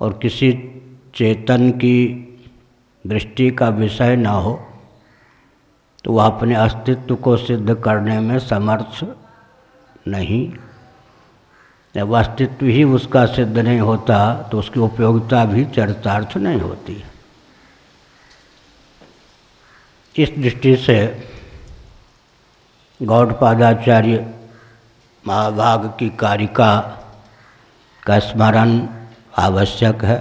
और किसी चेतन की दृष्टि का विषय ना हो तो वह अपने अस्तित्व को सिद्ध करने में समर्थ नहीं। जब अस्तित्व ही उसका सिद्ध नहीं होता तो उसकी उपयोगिता भी चरितार्थ नहीं होती। इस दृष्टि से गौड़पादाचार्य महाभाग की कारिका का स्मरण आवश्यक है।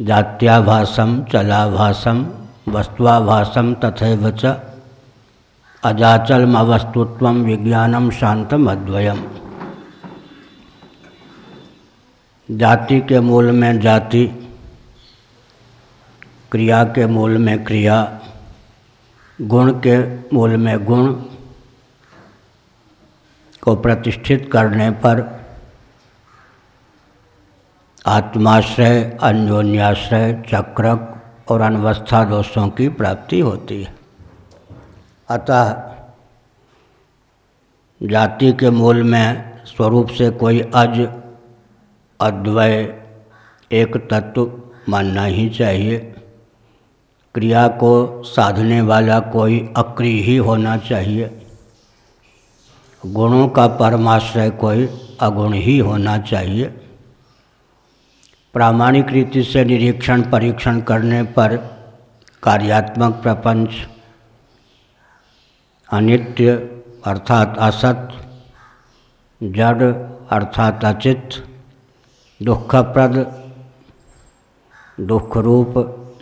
जात्याभासम चलाभासम वस्तुआभासम तथैव च। अजाचलम अवस्तुत्व विज्ञानम शांतम अद्वयम जाति के मूल में जाति, क्रिया के मूल में क्रिया, गुण के मूल में गुण को प्रतिष्ठित करने पर आत्माश्रय, अन्योन्याश्रय, चक्रक और अनवस्था दोषों की प्राप्ति होती है। अतः जाति के मूल में स्वरूप से कोई अज, अद्वय, एक तत्व मानना ही चाहिए। क्रिया को साधने वाला कोई अक्रिय ही होना चाहिए। गुणों का परमाश्रय कोई अगुण ही होना चाहिए। प्रामाणिक रीति से निरीक्षण, परीक्षण करने पर कार्यात्मक प्रपंच, अनित्य अर्थात असत, जड़ अर्थात अचित, दुखप्रद दुख रूप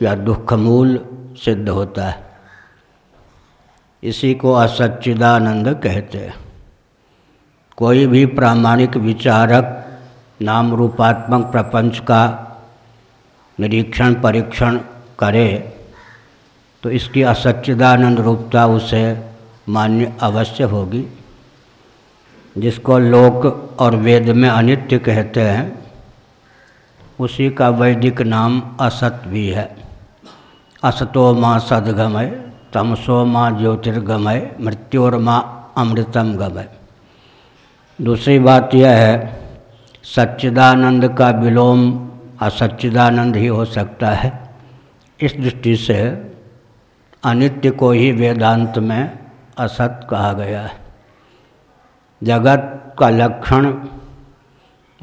या दुख मूल सिद्ध होता है। इसी को असच्चिदानंद कहते हैं। कोई भी प्रामाणिक विचारक नाम रूपात्मक प्रपंच का निरीक्षण, परीक्षण करे तो इसकी असच्चिदानंद रूपता उसे मान्य अवश्य होगी। जिसको लोक और वेद में अनित्य कहते हैं, उसी का वैदिक नाम असत भी है। असतो माँ सदगमय, तमसो माँ ज्योतिर्गमय मृत्योर माँ अमृतम गमय। दूसरी बात यह है सच्चिदानंद का विलोम असच्चिदानंद ही हो सकता है। इस दृष्टि से अनित्य को ही वेदांत में असत कहा गया है। जगत का लक्षण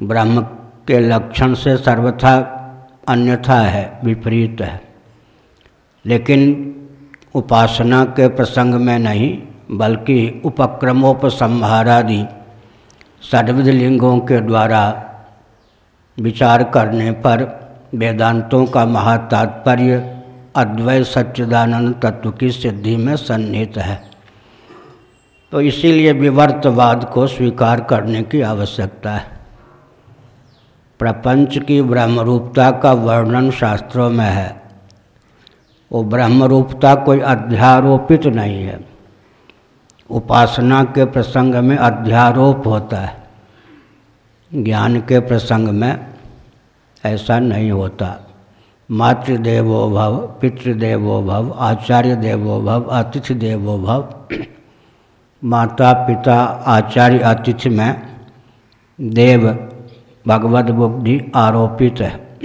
ब्रह्म के लक्षण से सर्वथा अन्यथा है, विपरीत है। लेकिन उपासना के प्रसंग में नहीं, बल्कि उपक्रमोपसंहारादि षडविध लिंगों के द्वारा विचार करने पर वेदांतों का महातात्पर्य अद्वैत सच्चिदानंद तत्व की सिद्धि में सन्निहित है। तो इसीलिए विवर्तवाद को स्वीकार करने की आवश्यकता है। प्रपंच की ब्रह्मरूपता का वर्णन शास्त्रों में है। वो ब्रह्मरूपता कोई अध्यारोपित नहीं है। उपासना के प्रसंग में अध्यारोप होता है। ज्ञान के प्रसंग में ऐसा नहीं होता। मातृदेवो भव पितृदेवो भव आचार्य देवो भव अतिथि देवो भव माता पिता आचार्य, अतिथि में देव भगवत बुद्धि आरोपित है।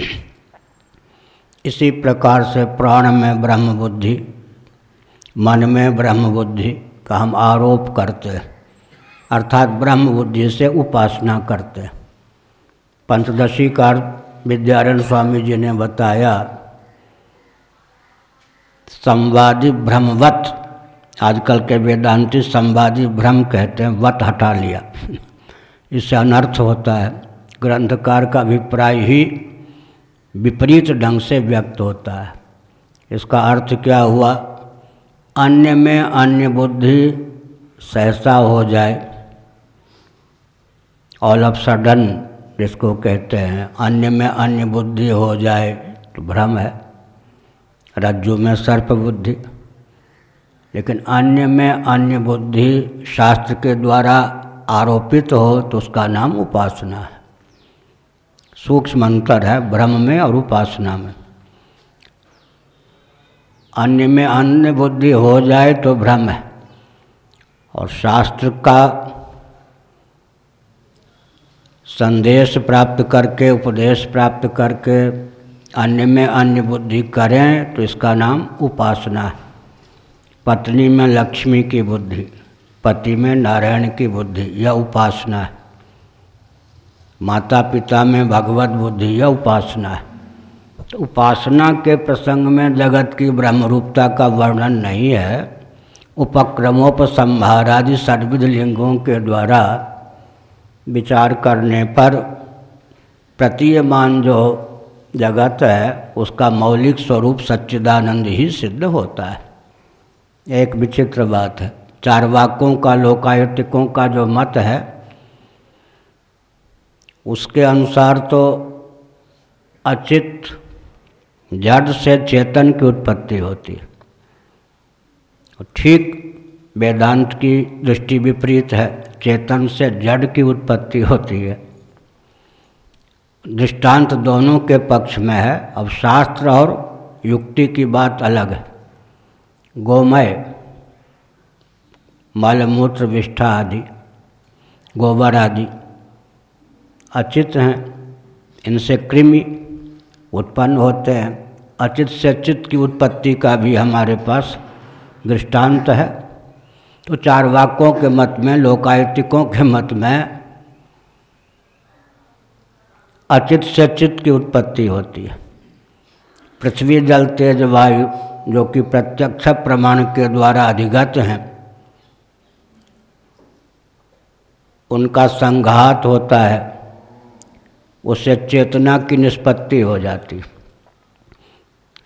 इसी प्रकार से प्राण में ब्रह्म बुद्धि, मन में ब्रह्म बुद्धि का हम आरोप करते, अर्थात ब्रह्म बुद्धि से उपासना करते। पंचदशी कार विद्यारण स्वामी जी ने बताया, संवादी भ्रमवत आजकल के वेदांती संवादी भ्रम कहते हैं, वत हटा लिया। इससे अनर्थ होता है, ग्रंथकार का अभिप्राय ही विपरीत ढंग से व्यक्त होता है। इसका अर्थ क्या हुआ? अन्य में अन्य बुद्धि सहसा हो जाए ऑल ऑफ़ सडन जिसको कहते हैं, अन्य में अन्य बुद्धि हो जाए तो भ्रम है। रज्जु में सर्प बुद्धि। लेकिन अन्य में अन्य बुद्धि शास्त्र के द्वारा आरोपित हो तो उसका नाम उपासना है। सूक्ष्म अंतर है ब्रह्म में और उपासना में। अन्य में अन्य बुद्धि हो जाए तो भ्रम है। और शास्त्र का संदेश प्राप्त करके, उपदेश प्राप्त करके अन्य में अन्य बुद्धि करें तो इसका नाम उपासना है। पत्नी में लक्ष्मी की बुद्धि, पति में नारायण की बुद्धि, यह उपासना है। माता पिता में भगवत बुद्धि, यह उपासना है। उपासना के प्रसंग में जगत की ब्रह्मरूपता का वर्णन नहीं है। उपक्रमोपसंहारादि सर्विध लिंगों के द्वारा विचार करने पर प्रतीयमान जो जगत है, उसका मौलिक स्वरूप सच्चिदानंद ही सिद्ध होता है। एक विचित्र बात है, चार वाक्यों का, लोकायुतिकों का जो मत है, उसके अनुसार तो अचित जड़ से चेतन की उत्पत्ति होती है। ठीक वेदांत की दृष्टि विपरीत है, चेतन से जड़ की उत्पत्ति होती है। दृष्टांत दोनों के पक्ष में है। अब शास्त्र और युक्ति की बात अलग है। गोमय, मलमूत्र विष्ठा आदि, गोबर आदि अचित हैं। इनसे कृमि उत्पन्न होते हैं। अचित से चित्त की उत्पत्ति का भी हमारे पास दृष्टांत है। तो चार वाक्यों के मत में, लोकायतिकों के मत में अचित से चित्त की उत्पत्ति होती है। पृथ्वी जल, तेज वायु, जो कि प्रत्यक्ष प्रमाण के द्वारा अधिगत हैं, उनका संघात होता है। उससे चेतना की निष्पत्ति हो जाती।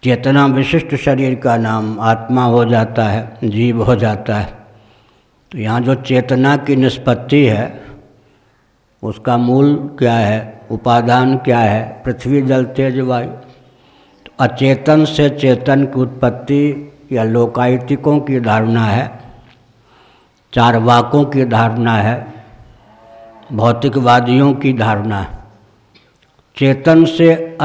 चेतना विशिष्ट शरीर का नाम आत्मा हो जाता है, जीव हो जाता है। तो यहाँ जो चेतना की निष्पत्ति है, उसका मूल क्या है, उपादान क्या है? पृथ्वी, जल, तेज, वायु। तो अचेतन से चेतन की उत्पत्ति या लोकायतिकों की धारणा है, चार वाकों की धारणा है, भौतिकवादियों की धारणा है। चेतन से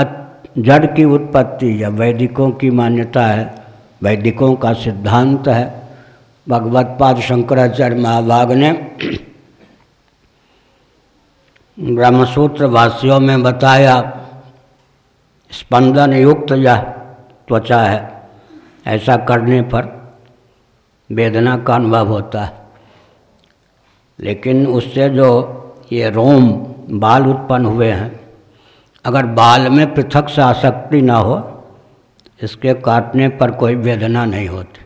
जड़ की उत्पत्ति या वैदिकों की मान्यता है। वैदिकों का सिद्धांत है। भगवत पाद शंकराचार्य महाभाग ने ब्रह्मसूत्र भाष्यों में बताया, स्पंदन युक्त यह त्वचा है। ऐसा करने पर वेदना का अनुभव होता है। लेकिन उससे जो ये रोम बाल उत्पन्न हुए हैं अगर बाल में पृथक से आसक्ति ना हो, इसके काटने पर कोई वेदना नहीं होती।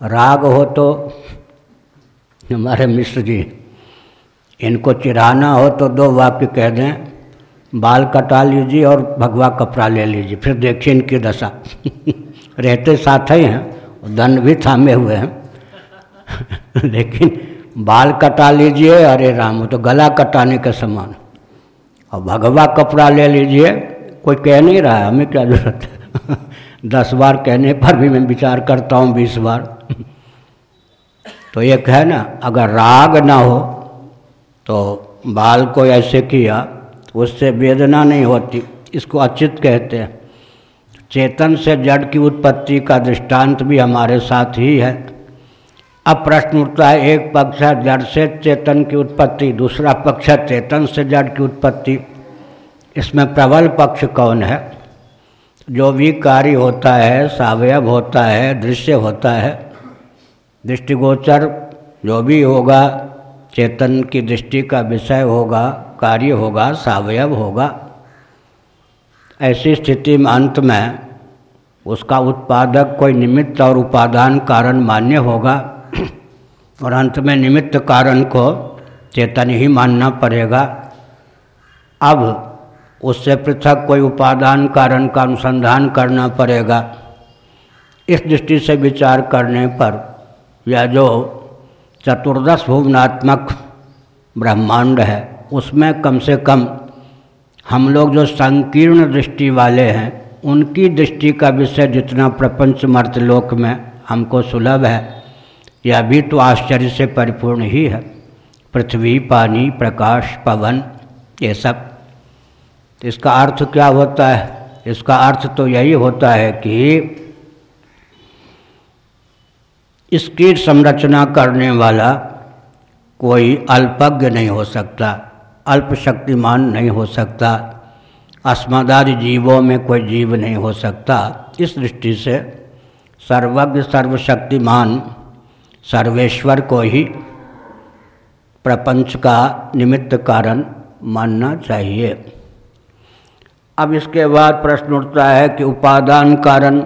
राग हो तो हमारे मिश्र जी, इनको चिराना हो तो दो वाक्य कह दें, बाल कटा लीजिए और भगवा कपड़ा ले लीजिए, फिर देखिए इनकी दशा। रहते साथ ही हैं, दंड भी थामे हुए हैं। लेकिन बाल कटा लीजिए, अरे राम तो गला कटाने के समान। और भगवा कपड़ा ले लीजिए, कोई कह नहीं रहा है, हमें क्या ज़रूरत है? दस बार कहने पर भी मैं विचार करता हूँ बीस बार। तो एक है ना, अगर राग ना हो तो बाल को ऐसे किया तो उससे वेदना नहीं होती, इसको अचित कहते हैं। चेतन से जड़ की उत्पत्ति का दृष्टांत भी हमारे साथ ही है। अब प्रश्न उठता है, एक पक्ष है जड़ से चेतन की उत्पत्ति, दूसरा पक्ष है चेतन से जड़ की उत्पत्ति। इसमें प्रबल पक्ष कौन है? जो भी कार्य होता है, सावयव होता है, दृश्य होता है, दृष्टिगोचर जो भी होगा, चेतन की दृष्टि का विषय होगा, कार्य होगा, सावयव होगा, ऐसी स्थिति में अंत में उसका उत्पादक कोई निमित्त और उपादान कारण मान्य होगा। और अंत में निमित्त कारण को चेतन ही मानना पड़ेगा। अब उससे पृथक कोई उपादान कारण का अनुसंधान करना पड़ेगा। इस दृष्टि से विचार करने पर यह जो चतुर्दश भुवनात्मक ब्रह्मांड है, उसमें कम से कम हम लोग जो संकीर्ण दृष्टि वाले हैं, उनकी दृष्टि का विषय जितना प्रपंच मर्तलोक में हमको सुलभ है। यह भी तो आश्चर्य से परिपूर्ण ही है। पृथ्वी, पानी, प्रकाश, पवन, ये सब। इसका अर्थ क्या होता है? इसका अर्थ तो यही होता है कि इसकी संरचना करने वाला कोई अल्पज्ञ नहीं हो सकता, अल्प शक्तिमान नहीं हो सकता, अस्मदादि जीवों में कोई जीव नहीं हो सकता। इस दृष्टि से सर्वज्ञ, सर्वशक्तिमान सर्वेश्वर को ही प्रपंच का निमित्त कारण मानना चाहिए। अब इसके बाद प्रश्न उठता है कि उपादान कारण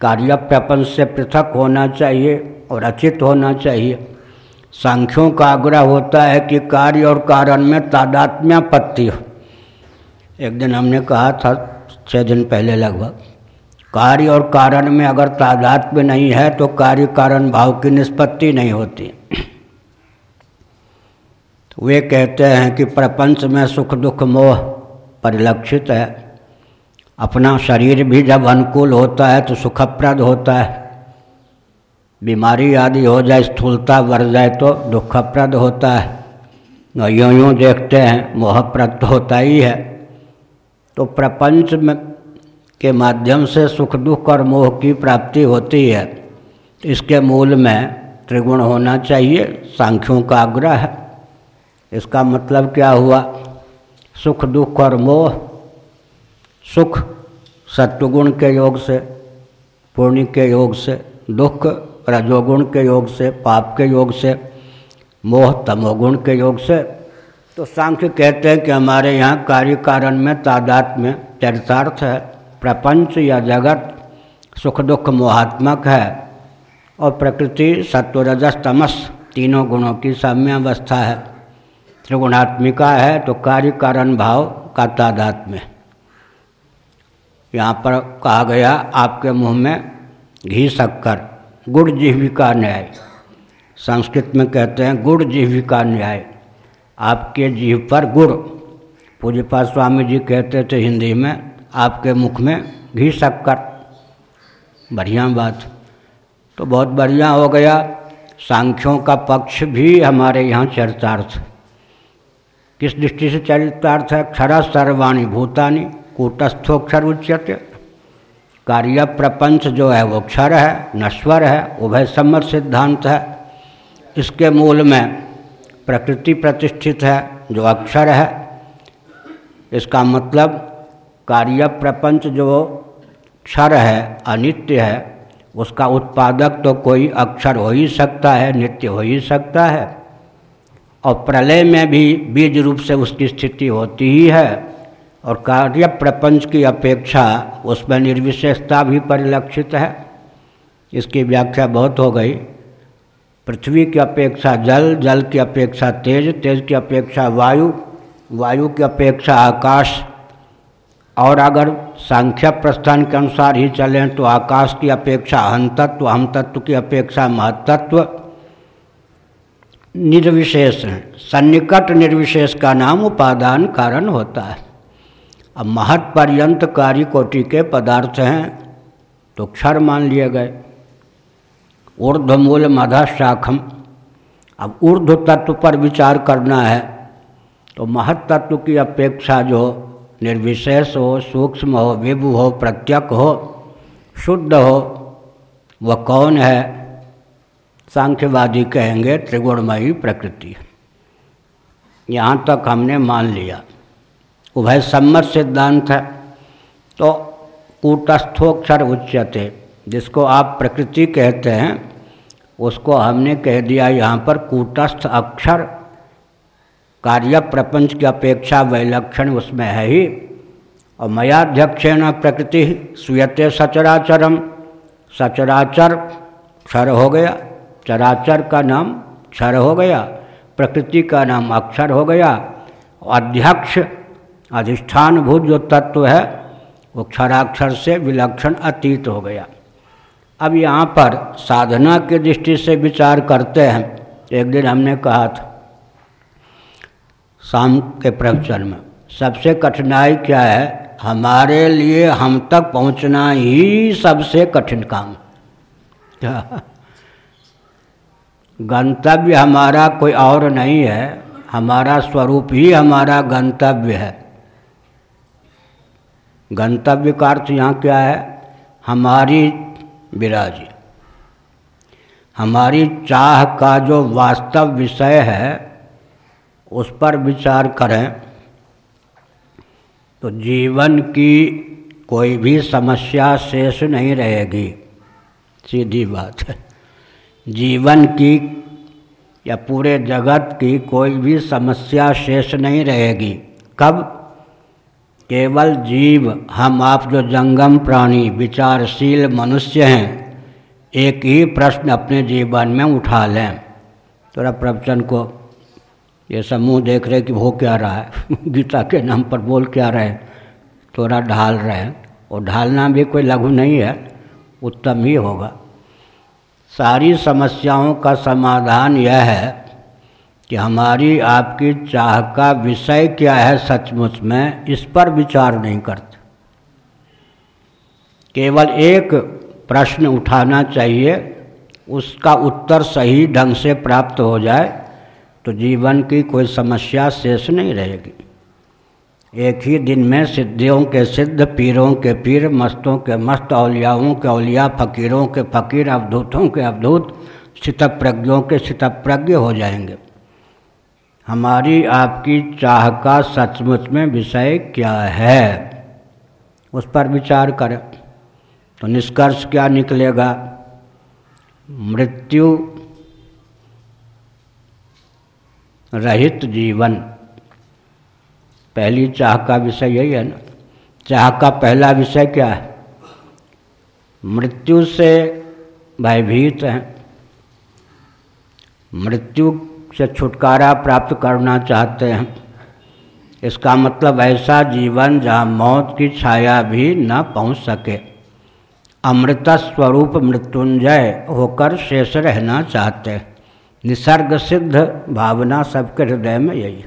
कार्य प्रपंच से पृथक होना चाहिए और अचित होना चाहिए। सांख्यों का आग्रह होता है कि कार्य और कारण में तादात्म्यापत्ति हो। एक दिन हमने कहा था छः दिन पहले लगभग। कार्य और कारण में अगर तादात्म्य नहीं है तो कार्य कारण भाव की निष्पत्ति नहीं होती। तो वे कहते हैं कि प्रपंच में सुख दुख मोह परिलक्षित है। अपना शरीर भी जब अनुकूल होता है तो सुखप्रद होता है। बीमारी आदि हो जाए, स्थूलता बढ़ जाए तो दुखप्रद होता है। यूँ यूँ देखते हैं, मोहप्रद तो होता ही है। तो प्रपंच में के माध्यम से सुख, दुख और मोह की प्राप्ति होती है। इसके मूल में त्रिगुण होना चाहिए, सांख्यों का आग्रह है। इसका मतलब क्या हुआ? सुख, दुख और मोह, सुख सत्वगुण के योग से, पुण्य के योग से, दुख रजोगुण के योग से, पाप के योग से, मोह तमोगुण के योग से। तो सांख्य कहते हैं कि हमारे यहाँ कार्य कारण में तादात में चरितार्थ है। प्रपंच या जगत सुख दुख मोहात्मक है और प्रकृति सत्वरजस तमस तीनों गुणों की साम्यावस्था है। त्रिगुणात्मिका है तो कार्य कारण भाव का तादात्म्य यहाँ पर कहा गया, आपके मुँह में घी शक्कर गुड़ जीविका न्याय। संस्कृत में कहते हैं गुड़ जीविका न्याय। आपके जीव पर गुड़ पूज्यपाल स्वामी जी कहते थे हिंदी में आपके मुख में घी शक्कर बढ़िया बात। तो बहुत बढ़िया हो गया। सांख्यों का पक्ष भी हमारे यहाँ चरितार्थ। किस दृष्टि से चरितार्थ है? क्षरा सर्वाणी भूतानी कूटस्थोक्षर उच्यते। कार्य प्रपंच जो है वो क्षर है नश्वर है, उभय सम्मत सिद्धांत है। इसके मूल में प्रकृति प्रतिष्ठित है, जो अक्षर है। इसका मतलब कार्य प्रपंच जो क्षर है, अनित्य है, उसका उत्पादक तो कोई अक्षर हो ही सकता है, नित्य हो ही सकता है। और प्रलय में भी बीज रूप से उसकी स्थिति होती ही है। और कार्य प्रपंच की अपेक्षा उसमें निर्विशेषता भी परिलक्षित है। इसकी व्याख्या बहुत हो गई। पृथ्वी की अपेक्षा जल जल की अपेक्षा तेज तेज की अपेक्षा वायु वायु की अपेक्षा आकाश और अगर सांख्य प्रस्थान के अनुसार ही चलें तो आकाश की अपेक्षा अहम तत्व हम तत्व की अपेक्षा महतत्व निर्विशेष हैं। सन्निकट निर्विशेष का नाम उपादान कारण होता है। अब महत पर्यंत कार्य कोटि के पदार्थ हैं तो क्षर मान लिए गए। ऊर्ध्वमूल मधा शाखम अब ऊर्ध तत्व पर विचार करना है तो महत तत्व की अपेक्षा जो निर्विशेष हो, सूक्ष्म हो, विभु हो, प्रत्यक हो, शुद्ध हो, वह कौन है? सांख्यवादी कहेंगे, त्रिगुणमयी प्रकृति। यहाँ तक हमने मान लिया। उभय सम्मत सिद्धांत है। तो कूटस्थोक्षर उच्यते, जिसको आप प्रकृति कहते हैं, उसको हमने कह दिया यहाँ पर कूटस्थ अक्षर। कार्य प्रपंच की अपेक्षा वैलक्षण उसमें है ही। और मयाध्यक्षेण प्रकृति सुयते सचराचरम। सचराचर क्षर हो गया, चराचर का नाम क्षर हो गया, प्रकृति का नाम अक्षर हो गया। अध्यक्ष अधिष्ठान भूत जो तत्व है, वो क्षराक्षर से विलक्षण अतीत हो गया। अब यहाँ पर साधना की दृष्टि से विचार करते हैं। एक दिन हमने कहा था शाम के प्रवचन में। सबसे कठिनाई क्या है? हमारे लिए हम तक पहुँचना ही सबसे कठिन काम। गंतव्य हमारा कोई और नहीं है, हमारा स्वरूप ही हमारा गंतव्य है। गंतव्य का अर्थ यहाँ क्या है? हमारी विराजी हमारी चाह का जो वास्तव विषय है उस पर विचार करें तो जीवन की कोई भी समस्या शेष नहीं रहेगी। सीधी बात है। जीवन की या पूरे जगत की कोई भी समस्या शेष नहीं रहेगी। कब? केवल जीव, हम आप जो जंगम प्राणी, विचारशील मनुष्य हैं, एक ही प्रश्न अपने जीवन में उठा लें। थोड़ा प्रवचन को ये सब मुँह देख रहे कि वो क्या रहा है? गीता के नाम पर बोल क्या रहे थोड़ा ढाल रहे हैं। और ढालना भी कोई लघु नहीं है, उत्तम ही होगा। सारी समस्याओं का समाधान यह है कि हमारी आपकी चाह का विषय क्या है सचमुच में, इस पर विचार नहीं करते। केवल एक प्रश्न उठाना चाहिए, उसका उत्तर सही ढंग से प्राप्त हो जाए तो जीवन की कोई समस्या शेष नहीं रहेगी। एक ही दिन में सिद्धियों के सिद्ध, पीरों के पीर, मस्तों के मस्त, औलियाओं के औलिया, फकीरों के फकीर, अवधूतों के अवधूत प्रज्ञों के प्रज्ञ हो जाएँगे। हमारी आपकी चाह का सचमुच में विषय क्या है? उस पर विचार करें। तो निष्कर्ष क्या निकलेगा? मृत्यु रहित जीवन। पहली चाह का विषय यही है ना। चाह का पहला विषय क्या है? मृत्यु से भयभीत हैं। मृत्यु से छुटकारा प्राप्त करना चाहते हैं। इसका मतलब ऐसा जीवन जहाँ मौत की छाया भी न पहुँच सके। अमृत स्वरूप मृत्युंजय होकर शेष रहना चाहते हैं। निसर्ग सिद्ध भावना सबके हृदय में यही।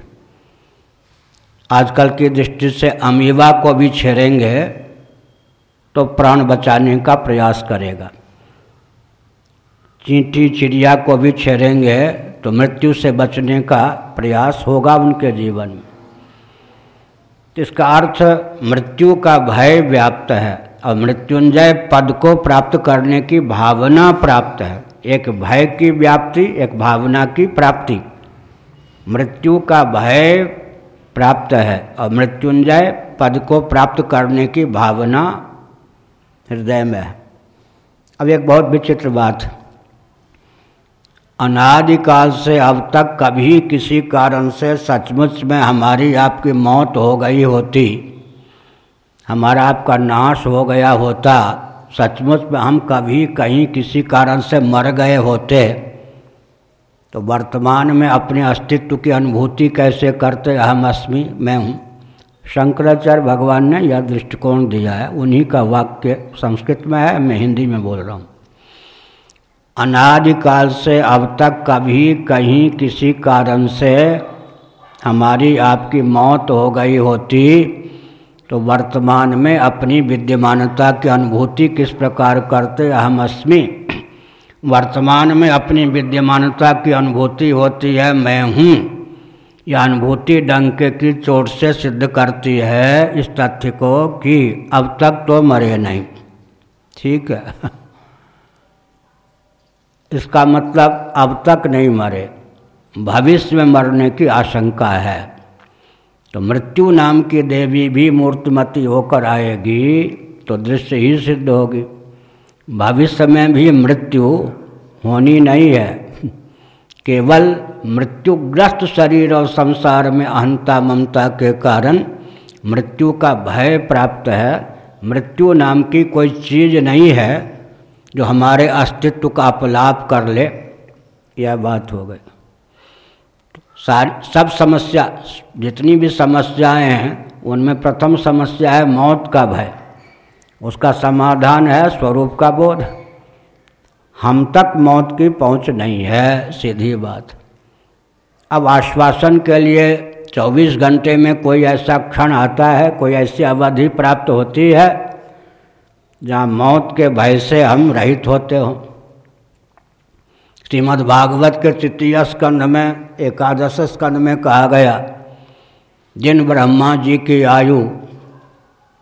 आजकल की दृष्टि से अमीवा को भी छेड़ेंगे तो प्राण बचाने का प्रयास करेगा। चींटी चिड़िया को भी छेड़ेंगे तो मृत्यु से बचने का प्रयास होगा उनके जीवन में। इसका अर्थ, मृत्यु का भय व्याप्त है और मृत्युंजय पद को प्राप्त करने की भावना प्राप्त है। एक भय की व्याप्ति, एक भावना की प्राप्ति। मृत्यु का भय प्राप्त है और मृत्युंजय पद को प्राप्त करने की भावना हृदय में है। अब एक बहुत विचित्र बात। अनादिकाल से अब तक कभी किसी कारण से सचमुच में हमारी आपकी मौत हो गई होती, हमारा आपका नाश हो गया होता सचमुच में हम कभी कहीं किसी कारण से मर गए होते तो वर्तमान में अपने अस्तित्व की अनुभूति कैसे करते हम अस्मि, मैं हूँ। शंकराचार्य भगवान ने यह दृष्टिकोण दिया है। उन्हीं का वाक्य संस्कृत में है, मैं हिंदी में बोल रहा हूँ। अनादिकाल से अब तक कभी कहीं किसी कारण से हमारी आपकी मौत हो गई होती तो वर्तमान में अपनी विद्यमानता की अनुभूति किस प्रकार करते हम अस्मि? वर्तमान में अपनी विद्यमानता की अनुभूति होती है, मैं हूँ। यह अनुभूति डंके की चोट से सिद्ध करती है इस तथ्य को कि अब तक तो मरे नहीं। ठीक है। इसका मतलब अब तक नहीं मरे। भविष्य में मरने की आशंका है। तो मृत्यु नाम की देवी भी मूर्तिमती होकर आएगी तो दृश्य ही सिद्ध होगी। भविष्य में भी मृत्यु होनी नहीं है। केवल मृत्युग्रस्त शरीर और संसार में अहंता ममता के कारण मृत्यु का भय प्राप्त है। मृत्यु नाम की कोई चीज़ नहीं है जो हमारे अस्तित्व का अपलाप कर ले। यह बात हो गई। सारी, सब समस्या, जितनी भी समस्याएँ हैं, उनमें प्रथम समस्या है मौत का भय। उसका समाधान है स्वरूप का बोध। हम तक मौत की पहुँच नहीं है, सीधी बात। अब आश्वासन के लिए 24 घंटे में कोई ऐसा क्षण आता है, कोई ऐसी अवधि प्राप्त होती है, जहाँ मौत के भय से हम रहित होते हों। श्रीमद्भागवत के तृतीय स्कंध में एकादश स्कंध में कहा गया, जिन ब्रह्मा जी की आयु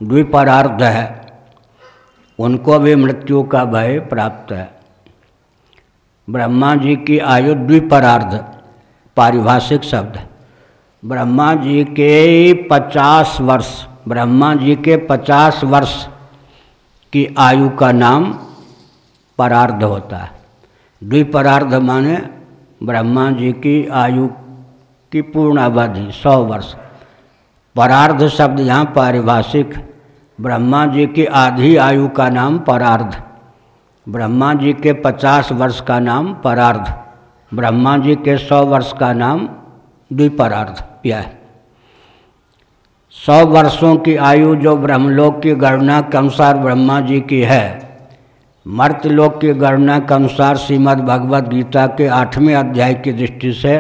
द्विपरार्ध है, उनको भी मृत्यु का भय प्राप्त है। ब्रह्मा जी की आयु द्विपरार्ध, पारिभाषिक शब्द। ब्रह्मा जी के पचास वर्ष, ब्रह्मा जी के पचास वर्ष की आयु का नाम परार्ध होता है। द्विपरार्ध माने ब्रह्मा जी की आयु की पूर्ण अवधि, सौ वर्ष। परार्ध शब्द यहाँ पारिभाषिक, ब्रह्मा जी की आधी आयु का नाम परार्ध, ब्रह्मा जी के पचास वर्ष का नाम परार्ध, ब्रह्मा जी के सौ वर्ष का नाम द्विपरार्ध, यह। सौ वर्षों की आयु जो ब्रह्मलोक की गणना के अनुसार ब्रह्मा जी की है मर्तलोक की गणना के अनुसार श्रीमद् भगवद गीता के आठवें अध्याय की दृष्टि से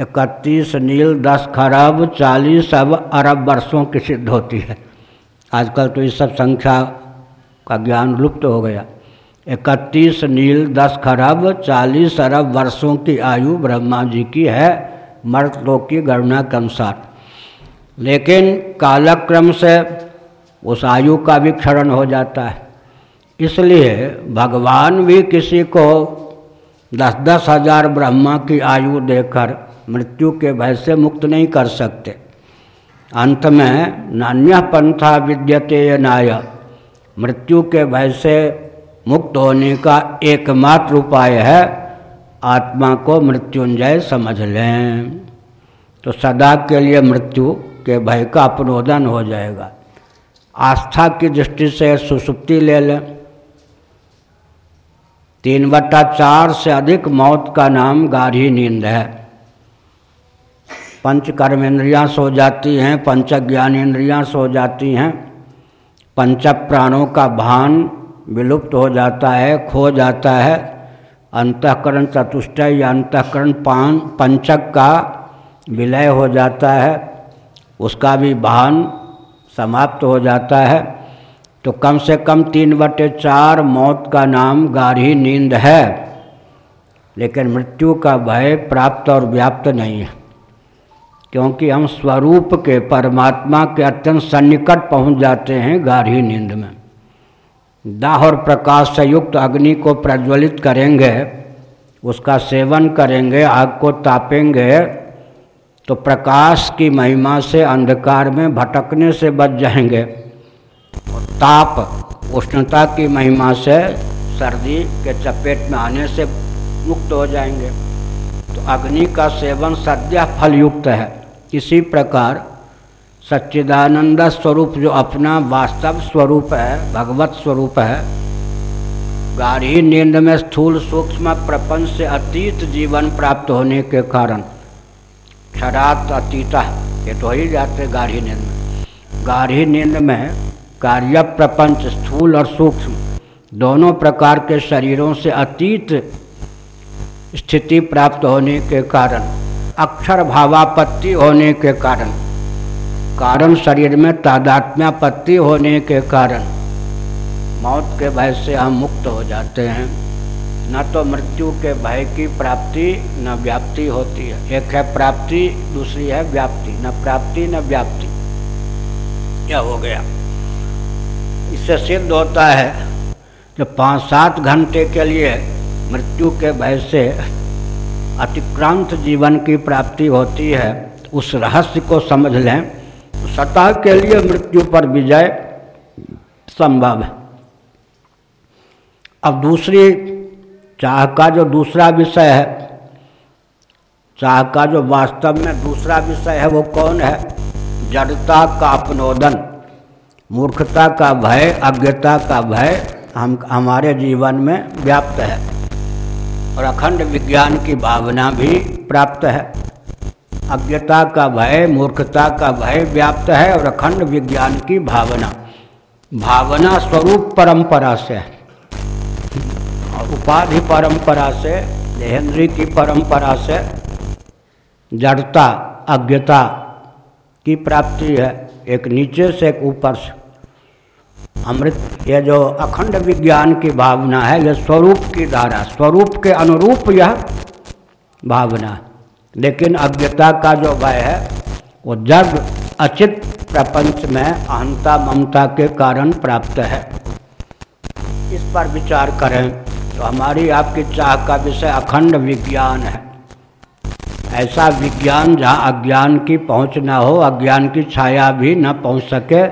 इकतीस नील, दस खरब, चालीस अब अरब वर्षों की सिद्ध होती है। आजकल तो इस सब संख्या का ज्ञान लुप्त हो गया। इकतीस नील, दस खरब, चालीस अरब वर्षों की आयु ब्रह्मा जी की है मर्तलोक की गणना के अनुसार। लेकिन कालक्रम से उस आयु का भी क्षरण हो जाता है। इसलिए भगवान भी किसी को दस दस हज़ार ब्रह्मा की आयु देकर मृत्यु के भय से मुक्त नहीं कर सकते। अंत में नान्य पंथा विद्यते नाय, मृत्यु के भय से मुक्त होने का एकमात्र उपाय है आत्मा को मृत्युंजय समझ लें। तो सदा के लिए मृत्यु के भय का अपनोदन हो जाएगा। आस्था की दृष्टि से सुसुप्ति ले लें। तीन बट्टा चार से अधिक मौत का नाम गाढ़ी नींद है। पंच कर्मेंद्रियाँ सो जाती हैं पंच ज्ञानेन्द्रियाँ सो जाती हैं। पंच प्राणों का भान विलुप्त हो जाता है, खो जाता है। अंतकरण चतुष्टय या अंतकरण पान, पंचक का विलय हो जाता है। उसका भी भान समाप्त हो जाता है। तो कम से कम तीन बटे चार मौत का नाम गाढ़ी नींद है। लेकिन मृत्यु का भय प्राप्त और व्याप्त नहीं है, क्योंकि हम स्वरूप के परमात्मा के अत्यंत सन्निकट पहुँच जाते हैं गाढ़ी नींद में। दाह और प्रकाश से युक्त अग्नि को प्रज्वलित करेंगे, उसका सेवन करेंगे, आग को तापेंगे तो प्रकाश की महिमा से अंधकार में भटकने से बच जाएँगे। ताप, उष्णता की महिमा से सर्दी के चपेट में आने से मुक्त हो जाएँगे। तो अग्नि का सेवन सद्य फलयुक्त है। इसी प्रकार सच्चिदानंद स्वरूप जो अपना वास्तव स्वरूप है, भगवत स्वरूप है, गाढ़ी नींद में स्थूल सूक्ष्म प्रपंच से अतीत जीवन प्राप्त होने के कारण क्षरात अतीत, ये तो ही जाते गाढ़ी नींद में। गाढ़ी नींद में कार्य, प्रपंच, स्थूल और सूक्ष्म, दोनों प्रकार के शरीरों से अतीत स्थिति प्राप्त होने के कारण, अक्षर भावापत्ति होने के कारण कारण शरीर में तादात्म्यापत्ति होने के कारण, मौत के भय से हम मुक्त हो जाते हैं। न तो मृत्यु के भय की प्राप्ति, न व्याप्ति होती है। एक है प्राप्ति, दूसरी है व्याप्ति। न प्राप्ति, न व्याप्ति। क्या हो गया? इससे सिद्ध होता है कि पाँच सात घंटे के लिए मृत्यु के भय से अतिक्रांत जीवन की प्राप्ति होती है। उस रहस्य को समझ लें तो सतह के लिए मृत्यु पर विजय संभव है। अब दूसरी, चाह का जो दूसरा विषय है, चाह का जो वास्तव में दूसरा विषय है, वो कौन है? जड़ता का अपनोदन। मूर्खता का भय, अज्ञता का भय हम, हमारे जीवन में व्याप्त है। और अखंड विज्ञान की भावना भी प्राप्त है। अज्ञता का भय, मूर्खता का भय व्याप्त है और अखंड विज्ञान की भावना। भावना स्वरूप परंपरा से है। उपाधि परंपरा से, देहेंद्री की परंपरा से जड़ता, अज्ञता की प्राप्ति है। एक नीचे से एक ऊपर से। अमृत यह जो अखंड विज्ञान की भावना है यह स्वरूप की धारा, स्वरूप के अनुरूप यह भावना लेकिन अज्ञता का जो भय है, वो जग अचित प्रपंच में अहंता ममता के कारण प्राप्त है। इस पर विचार करें तो हमारी आपकी चाह का विषय अखंड विज्ञान है। ऐसा विज्ञान जहाँ अज्ञान की पहुँच ना हो, अज्ञान की छाया भी न पहुँच सके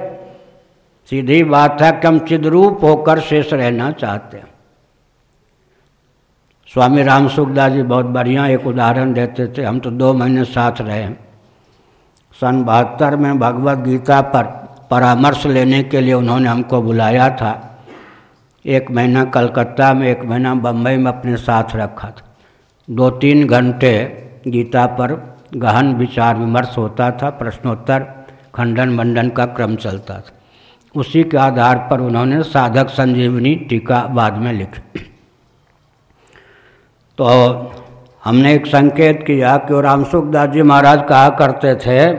सीधी बात है कि हम चिद्रूप होकर शेष रहना चाहते हैं। स्वामी राम सुखदास जी बहुत बढ़िया एक उदाहरण देते थे। हम तो दो महीने साथ रहे सन बहत्तर में भगवत गीता पर परामर्श लेने के लिए उन्होंने हमको बुलाया था। एक महीना कलकत्ता में, एक महीना बम्बई में अपने साथ रखा था। दो तीन घंटे गीता पर गहन विचार विमर्श होता था, प्रश्नोत्तर, खंडन मंडन का क्रम चलता था। उसी के आधार पर उन्होंने साधक संजीवनी टीका बाद में लिखी। तो हमने एक संकेत किया कि रामसुखदास जी महाराज कहा करते थे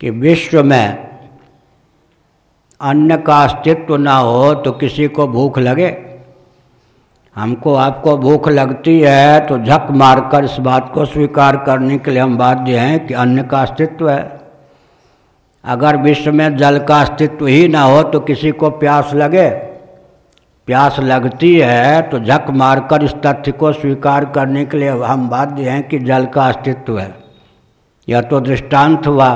कि विश्व में अन्न का अस्तित्व ना हो तो किसी को भूख लगे। हमको आपको भूख लगती है तो झक मारकर इस बात को स्वीकार करने के लिए हम बाध्य हैं कि अन्न का अस्तित्व है। अगर विश्व में जल का अस्तित्व ही ना हो तो किसी को प्यास लगे। प्यास लगती है तो झक मारकर इस तथ्य को स्वीकार करने के लिए हम बाध्य हैं कि जल का अस्तित्व है। यह तो दृष्टांत हुआ।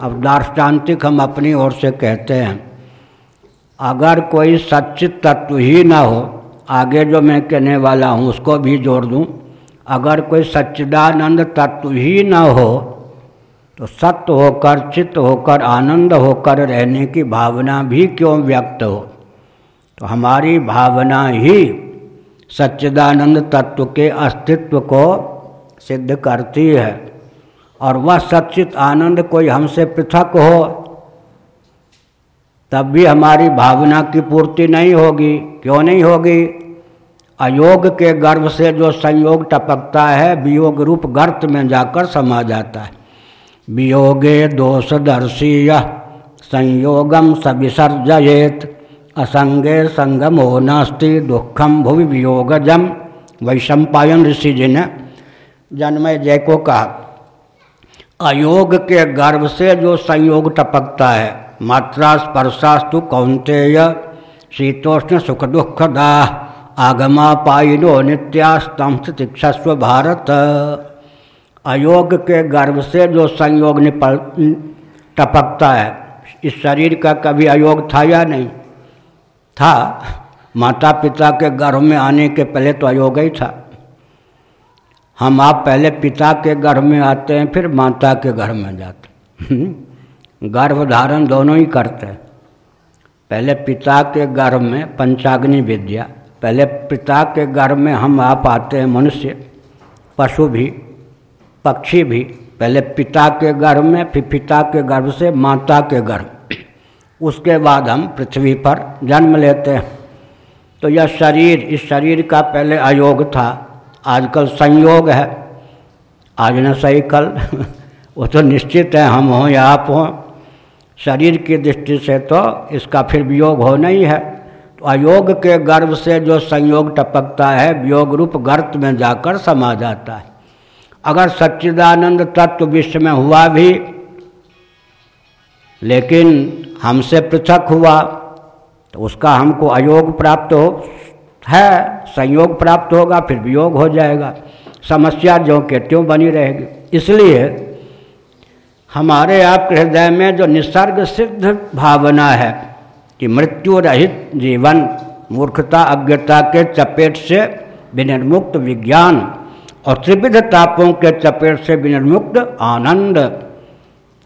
अब दार्ष्टान्तिक हम अपनी ओर से कहते हैं, अगर कोई सचित तत्व ही ना हो, आगे जो मैं कहने वाला हूँ उसको भी जोड़ दूँ, अगर कोई सच्चिदानंद तत्व ही न हो तो सत्य होकर चित्त होकर, आनंद होकर रहने की भावना भी क्यों व्यक्त हो? तो हमारी भावना ही सच्चिदानंद तत्व के अस्तित्व को सिद्ध करती है। और वह सच्चित आनंद कोई हमसे पृथक हो, तब भी हमारी भावना की पूर्ति नहीं होगी। क्यों नहीं होगी? अयोग के गर्भ से जो संयोग टपकता है, वियोग रूप गर्त में जाकर समा जाता है। वियोगे दोषदर्शी संयोगम सविसर्जयेत। असंगे संगमो नास्ति दुखम भुवि वियोगजम। वैशंपायन ऋषि जी ने जन्मय जय को कहा, अयोग के गर्भ से जो संयोग टपकता है, मात्रा स्पर्शास्तु कौंतेय शीतोष्ण सुख दुख दाह आगमा पाइनो नित्यास्तंभ तिक्षस्व भारत। अयोग के गर्भ से जो संयोग निपल, टपकता है, इस शरीर का कभी अयोग था या नहीं? था। माता पिता के गर्भ में आने के पहले तो अयोग ही था। हम आप पहले पिता के गर्भ में आते हैं, फिर माता के गर्भ में जाते गर्भ धारण दोनों ही करते हैं। पहले पिता के गर्भ में पंचाग्नि विद्या, पहले पिता के गर्भ में हम आप आते हैं मनुष्य, पशु भी। पक्षी भी, पहले पिता के गर्भ में, फिर पिता के गर्भ से माता के गर्भ। उसके बाद हम पृथ्वी पर जन्म लेते हैं। तो यह शरीर, इस शरीर का पहले अयोग था। आजकल संयोग है। आज न सही कल, वो तो निश्चित है, हम हों या आप हों। शरीर की दृष्टि से तो इसका फिर वियोग ही है। तो अयोग के गर्भ से जो संयोग टपकता है, वियोग रूप गर्त में जाकर समा जाता है। अगर सच्चिदानंद तत्व विश्व में हुआ भी, लेकिन हमसे पृथक हुआ तो उसका हमको अयोग प्राप्त हो, है, संयोग प्राप्त होगा, फिर वियोग हो जाएगा। समस्या जो के त्यों बनी रहेगी। इसलिए हमारे आप हृदय में जो निसर्ग सिद्ध भावना है कि मृत्यु रहित जीवन, मूर्खता, अज्ञता के चपेट से विनिर्मुक्त विज्ञान और त्रिविध तापों के चपेट से विनिर्मुक्त आनंद।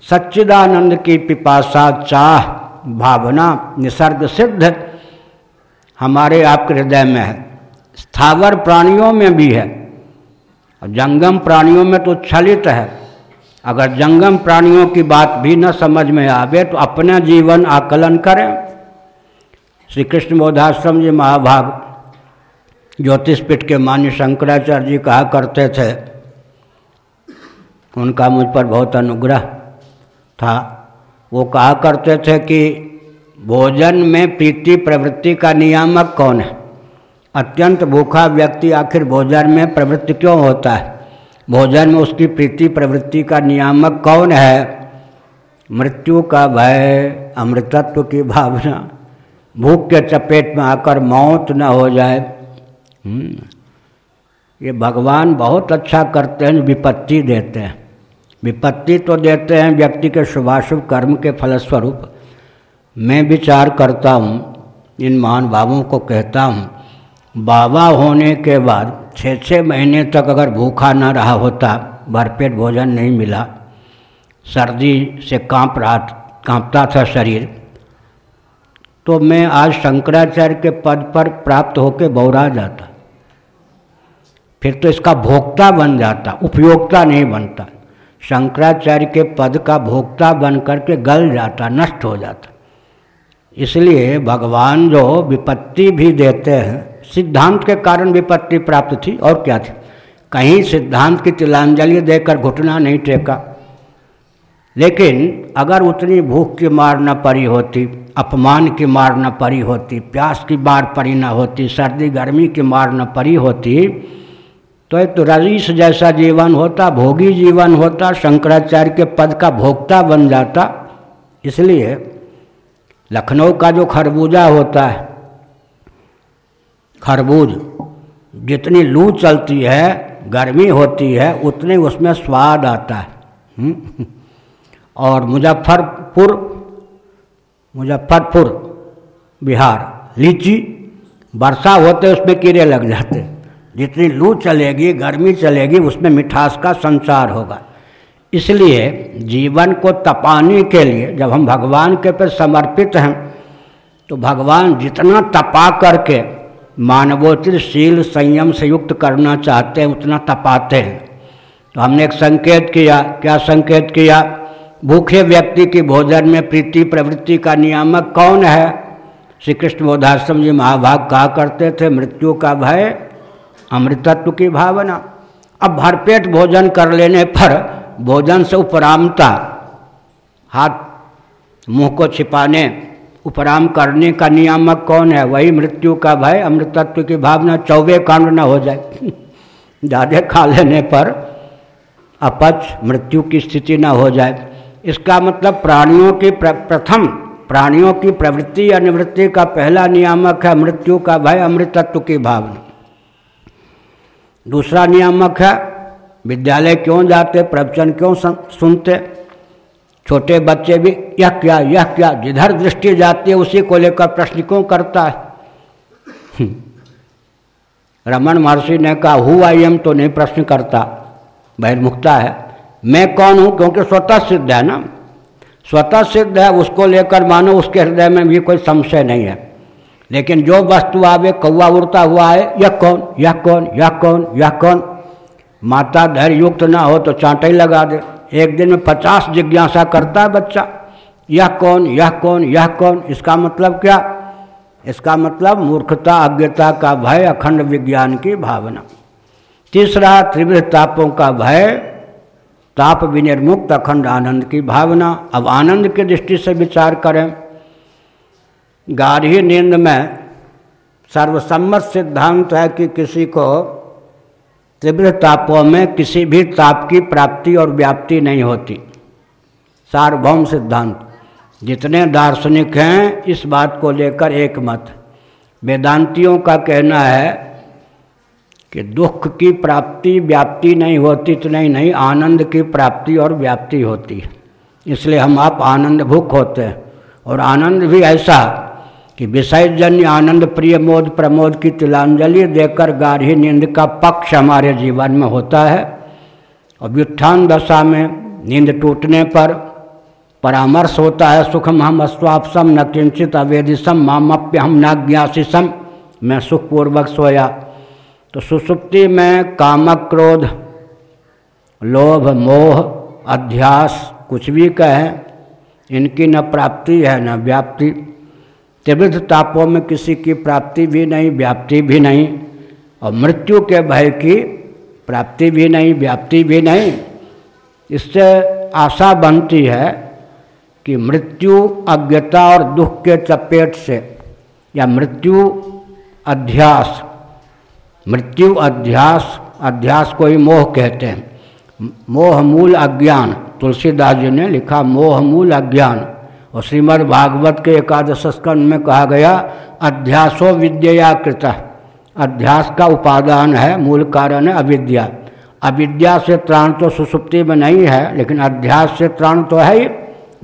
सच्चिदानंद की पिपासा चाह, भावना, निसर्ग सिद्ध हमारे आपके हृदय में है। स्थावर प्राणियों में भी है। जंगम प्राणियों में तो छलित है। अगर जंगम प्राणियों की बात भी न समझ में आवे तो अपना जीवन आकलन करें। श्री कृष्ण बोधाश्रम जी महाभाग ज्योतिषपीठ के मान्य शंकराचार्य जी कहा करते थे, उनका मुझ पर बहुत अनुग्रह था। वो कहा करते थे कि भोजन में प्रीति प्रवृत्ति का नियामक कौन है? अत्यंत भूखा व्यक्ति आखिर भोजन में प्रवृत्ति क्यों होता है? भोजन में उसकी प्रीति प्रवृत्ति का नियामक कौन है? मृत्यु का भय, अमृतत्व की भावना, भूख के चपेट में आकर मौत न हो जाए। ये भगवान बहुत अच्छा करते हैं विपत्ति देते हैं। विपत्ति तो देते हैं व्यक्ति के शुभाशुभ कर्म के फलस्वरूप। मैं विचार करता हूँ, इन महान भावों को कहता हूँ, बाबा होने के बाद छः छः महीने तक अगर भूखा न रहा होता भरपेट भोजन नहीं मिला, सर्दी से काँप रहा, कांपता था शरीर तो मैं आज शंकराचार्य के पद पर प्राप्त होकर बौरा जाता फिर तो इसका भोक्ता बन जाता उपयोगता नहीं बनता। शंकराचार्य के पद का भोक्ता बन करके गल जाता, नष्ट हो जाता। इसलिए भगवान जो विपत्ति भी देते हैं, सिद्धांत के कारण विपत्ति प्राप्त थी, और क्या थी? कहीं सिद्धांत की तिलांजलि देकर घुटना नहीं टेका। लेकिन अगर उतनी भूख की मार न पड़ी होती, अपमान की मार न पड़ी होती, प्यास की मार पड़ी न होती, सर्दी गर्मी की मार न पड़ी होती तो एक तो रईस जैसा जीवन होता, भोगी जीवन होता, शंकराचार्य के पद का भोक्ता बन जाता। इसलिए लखनऊ का जो खरबूजा होता है, खरबूज जितनी लू चलती है, गर्मी होती है, उतने उसमें स्वाद आता है। हम्म? और मुजफ्फरपुर मुजफ्फरपुर, बिहार, लीची वर्षा होते उसमें कीड़े लग जाते। जितनी लू चलेगी, गर्मी चलेगी, उसमें मिठास का संचार होगा। इसलिए जीवन को तपाने के लिए जब हम भगवान के पर समर्पित हैं तो भगवान जितना तपा करके मानवोचित शील संयम से युक्त करना चाहते हैं, उतना तपाते हैं। तो हमने एक संकेत किया। क्या संकेत किया? भूखे व्यक्ति की भोजन में प्रीति प्रवृत्ति का नियामक कौन है? श्री कृष्ण बोधाश्रम जी महाभाग कहा करते थे, मृत्यु का भय अमृतत्व की भावना। अब भरपेट भोजन कर लेने पर भोजन से उपरामता हाथ मुँह को छिपाने उपराम करने का नियामक कौन है? वही मृत्यु का भय अमृतत्व की भावना चौबे कांड न हो जाए। ज़्यादा खा लेने पर अपच मृत्यु की स्थिति न हो जाए। इसका मतलब प्राणियों की प्र, प्रथम प्राणियों की प्रवृत्ति या निवृत्ति का पहला नियामक है मृत्यु का भय अमृतत्व की भावना। दूसरा नियामक है, विद्यालय क्यों जाते, प्रवचन क्यों सुनते? छोटे बच्चे भी, यह क्या यह क्या, जिधर दृष्टि जाती है, उसी को लेकर प्रश्न क्यों करता है? हम्म। रमन महर्षि ने कहा, हु आई एम? तो नहीं प्रश्न करता। बहिर्मुखता है। मैं कौन हूँ? क्योंकि स्वतः सिद्ध है ना। स्वतः सिद्ध है, उसको लेकर मानो उसके हृदय में भी कोई संशय नहीं है। लेकिन जो वस्तु आवे कौआ उड़ता हुआ है, यह कौन यह कौन यह कौन यह कौन? माता धैर्य युक्त ना हो तो चांटा लगा दे। एक दिन में पचास जिज्ञासा करता है बच्चा, यह कौन यह कौन यह कौन? इसका मतलब क्या? इसका मतलब मूर्खता, अज्ञता का भय, अखंड विज्ञान की भावना। तीसरा त्रिवृह तापों का भय, ताप विनिर्मुक्त अखंड आनंद की भावना। अब आनंद की दृष्टि से विचार करें। गाढ़ी नींद में सर्वसम्मत सिद्धांत है कि किसी को तीव्र तापों में किसी भी ताप की प्राप्ति और व्याप्ति नहीं होती। सार्वभौम सिद्धांत। जितने दार्शनिक हैं, इस बात को लेकर एक मत वेदांतियों का कहना है कि दुख की प्राप्ति, व्याप्ति नहीं होती तो नहीं नहीं, आनंद की प्राप्ति और व्याप्ति होती है। इसलिए हम आप आनंद भुख होते हैं। और आनंद भी ऐसा कि विषयजन्य आनंद प्रिय मोद प्रमोद की तिलांजलि देकर गाढ़ी नींद का पक्ष हमारे जीवन में होता है। और व्युत्थान दशा में नींद टूटने पर परामर्श होता है, सुखम हम अस्वापसम, न किंचित अवेदिसम मामप्य हम न नाज्ञासिसम मैं सुखपूर्वक सोया। तो सुसुप्ति में कामक क्रोध, लोभ, मोह, अध्यास कुछ भी कहें, इनकी न प्राप्ति है, न व्याप्ति। त्रिविध तापों में किसी की प्राप्ति भी नहीं, व्याप्ति भी नहीं, और मृत्यु के भय की प्राप्ति भी नहीं, व्याप्ति भी नहीं। इससे आशा बनती है कि मृत्यु अज्ञता और दुख के चपेट से, या मृत्यु अध्यास मृत्यु अध्यास अध्यास को ही मोह कहते हैं। मोह मूल अज्ञान, तुलसीदास जी ने लिखा, मोह मूल अज्ञान। और श्रीमद् भागवत के एकादश स्कंद में कहा गया, अध्यासो विद्या कृत। अध्यास का उपादान है, मूल कारण है अविद्या। अविद्या से त्राण तो सुसुप्ति में नहीं है, लेकिन अध्यास से त्राण तो है ही,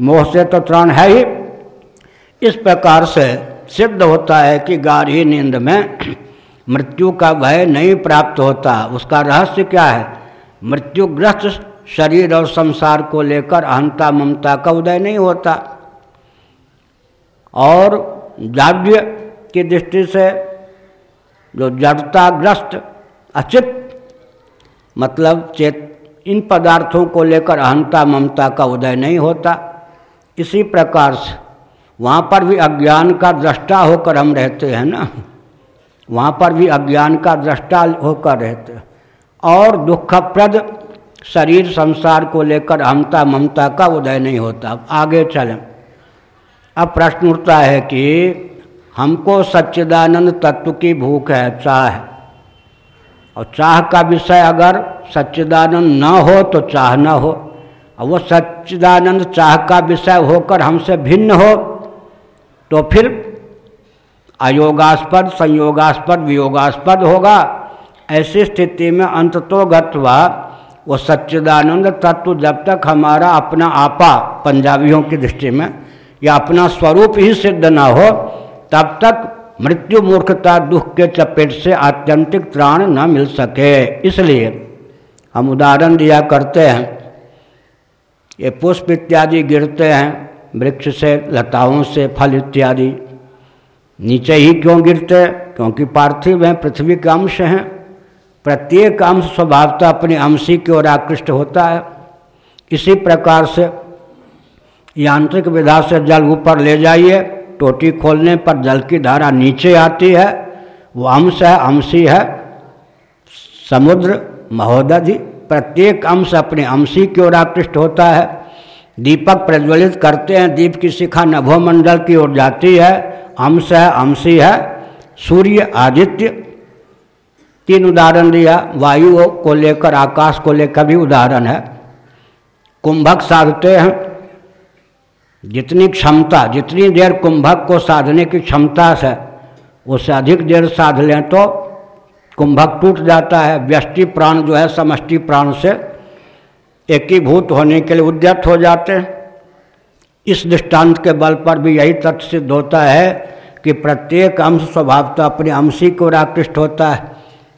मोह से तो त्राण है ही। इस प्रकार से सिद्ध होता है कि गाढ़ी नींद में मृत्यु का भय नहीं प्राप्त होता। उसका रहस्य क्या है? मृत्युग्रस्त शरीर और संसार को लेकर अहंता ममता का उदय नहीं होता। और जाड्य की दृष्टि से जो जड़ताग्रस्त, अचित मतलब चेत, इन पदार्थों को लेकर अहंता ममता का उदय नहीं होता। इसी प्रकार से वहाँ पर भी अज्ञान का दृष्टा होकर हम रहते हैं ना। वहाँ पर भी अज्ञान का दृष्टा होकर रहते हैं। और दुखप्रद शरीर संसार को लेकर अहमता ममता का उदय नहीं होता। आगे चलें। अब प्रश्न उठता है कि हमको सच्चिदानंद तत्व की भूख है, चाह है। और चाह का विषय अगर सच्चिदानंद न हो तो चाह न हो। और वो सच्चिदानंद चाह का विषय होकर हमसे भिन्न हो तो फिर अयोगास्पद, संयोगास्पद, वियोगास्पद होगा। ऐसी स्थिति में अंत तो गत्वा वो सच्चिदानंद तत्व जब तक हमारा अपना आपा पंजाबियों की दृष्टि में या अपना स्वरूप ही सिद्ध न हो, तब तक मृत्यु मूर्खता, दुख के चपेट से आत्यंतिक त्राण न मिल सके। इसलिए हम उदाहरण दिया करते हैं। ये पुष्प इत्यादि गिरते हैं, वृक्ष से, लताओं से, फल इत्यादि। नीचे ही क्यों गिरते? क्योंकि पार्थिव हैं, पृथ्वी के अंश हैं। प्रत्येक अंश स्वभावता अपने अंशी की ओर आकृष्ट होता है। इसी प्रकार से यांत्रिक विधा से जल ऊपर ले जाइए, टोटी खोलने पर जल की धारा नीचे आती है, वो अंश है, अंशी है, समुद्र महोदधि प्रत्येक अंश अपने अंशी की ओर आकृष्ट होता है। दीपक प्रज्वलित करते हैं, दीप की शिखा नभोमंडल की ओर जाती है, अंश है, अंशी है, सूर्य, आदित्य, तीन उदाहरण दिया, वायु को लेकर आकाश को लेकर भी उदाहरण है। कुंभक साधते हैं जितनी क्षमता, जितनी देर कुंभक को साधने की क्षमता से, उससे अधिक देर साध लें तो कुंभक टूट जाता है। व्यष्टि प्राण जो है, समष्टि प्राण से एकीभूत होने के लिए उद्यत हो जाते हैं। इस दृष्टांत के बल पर भी यही तथ्य सिद्ध होता है कि प्रत्येक अंश स्वभाव तो अपने अंशी को आकृष्ट होता है।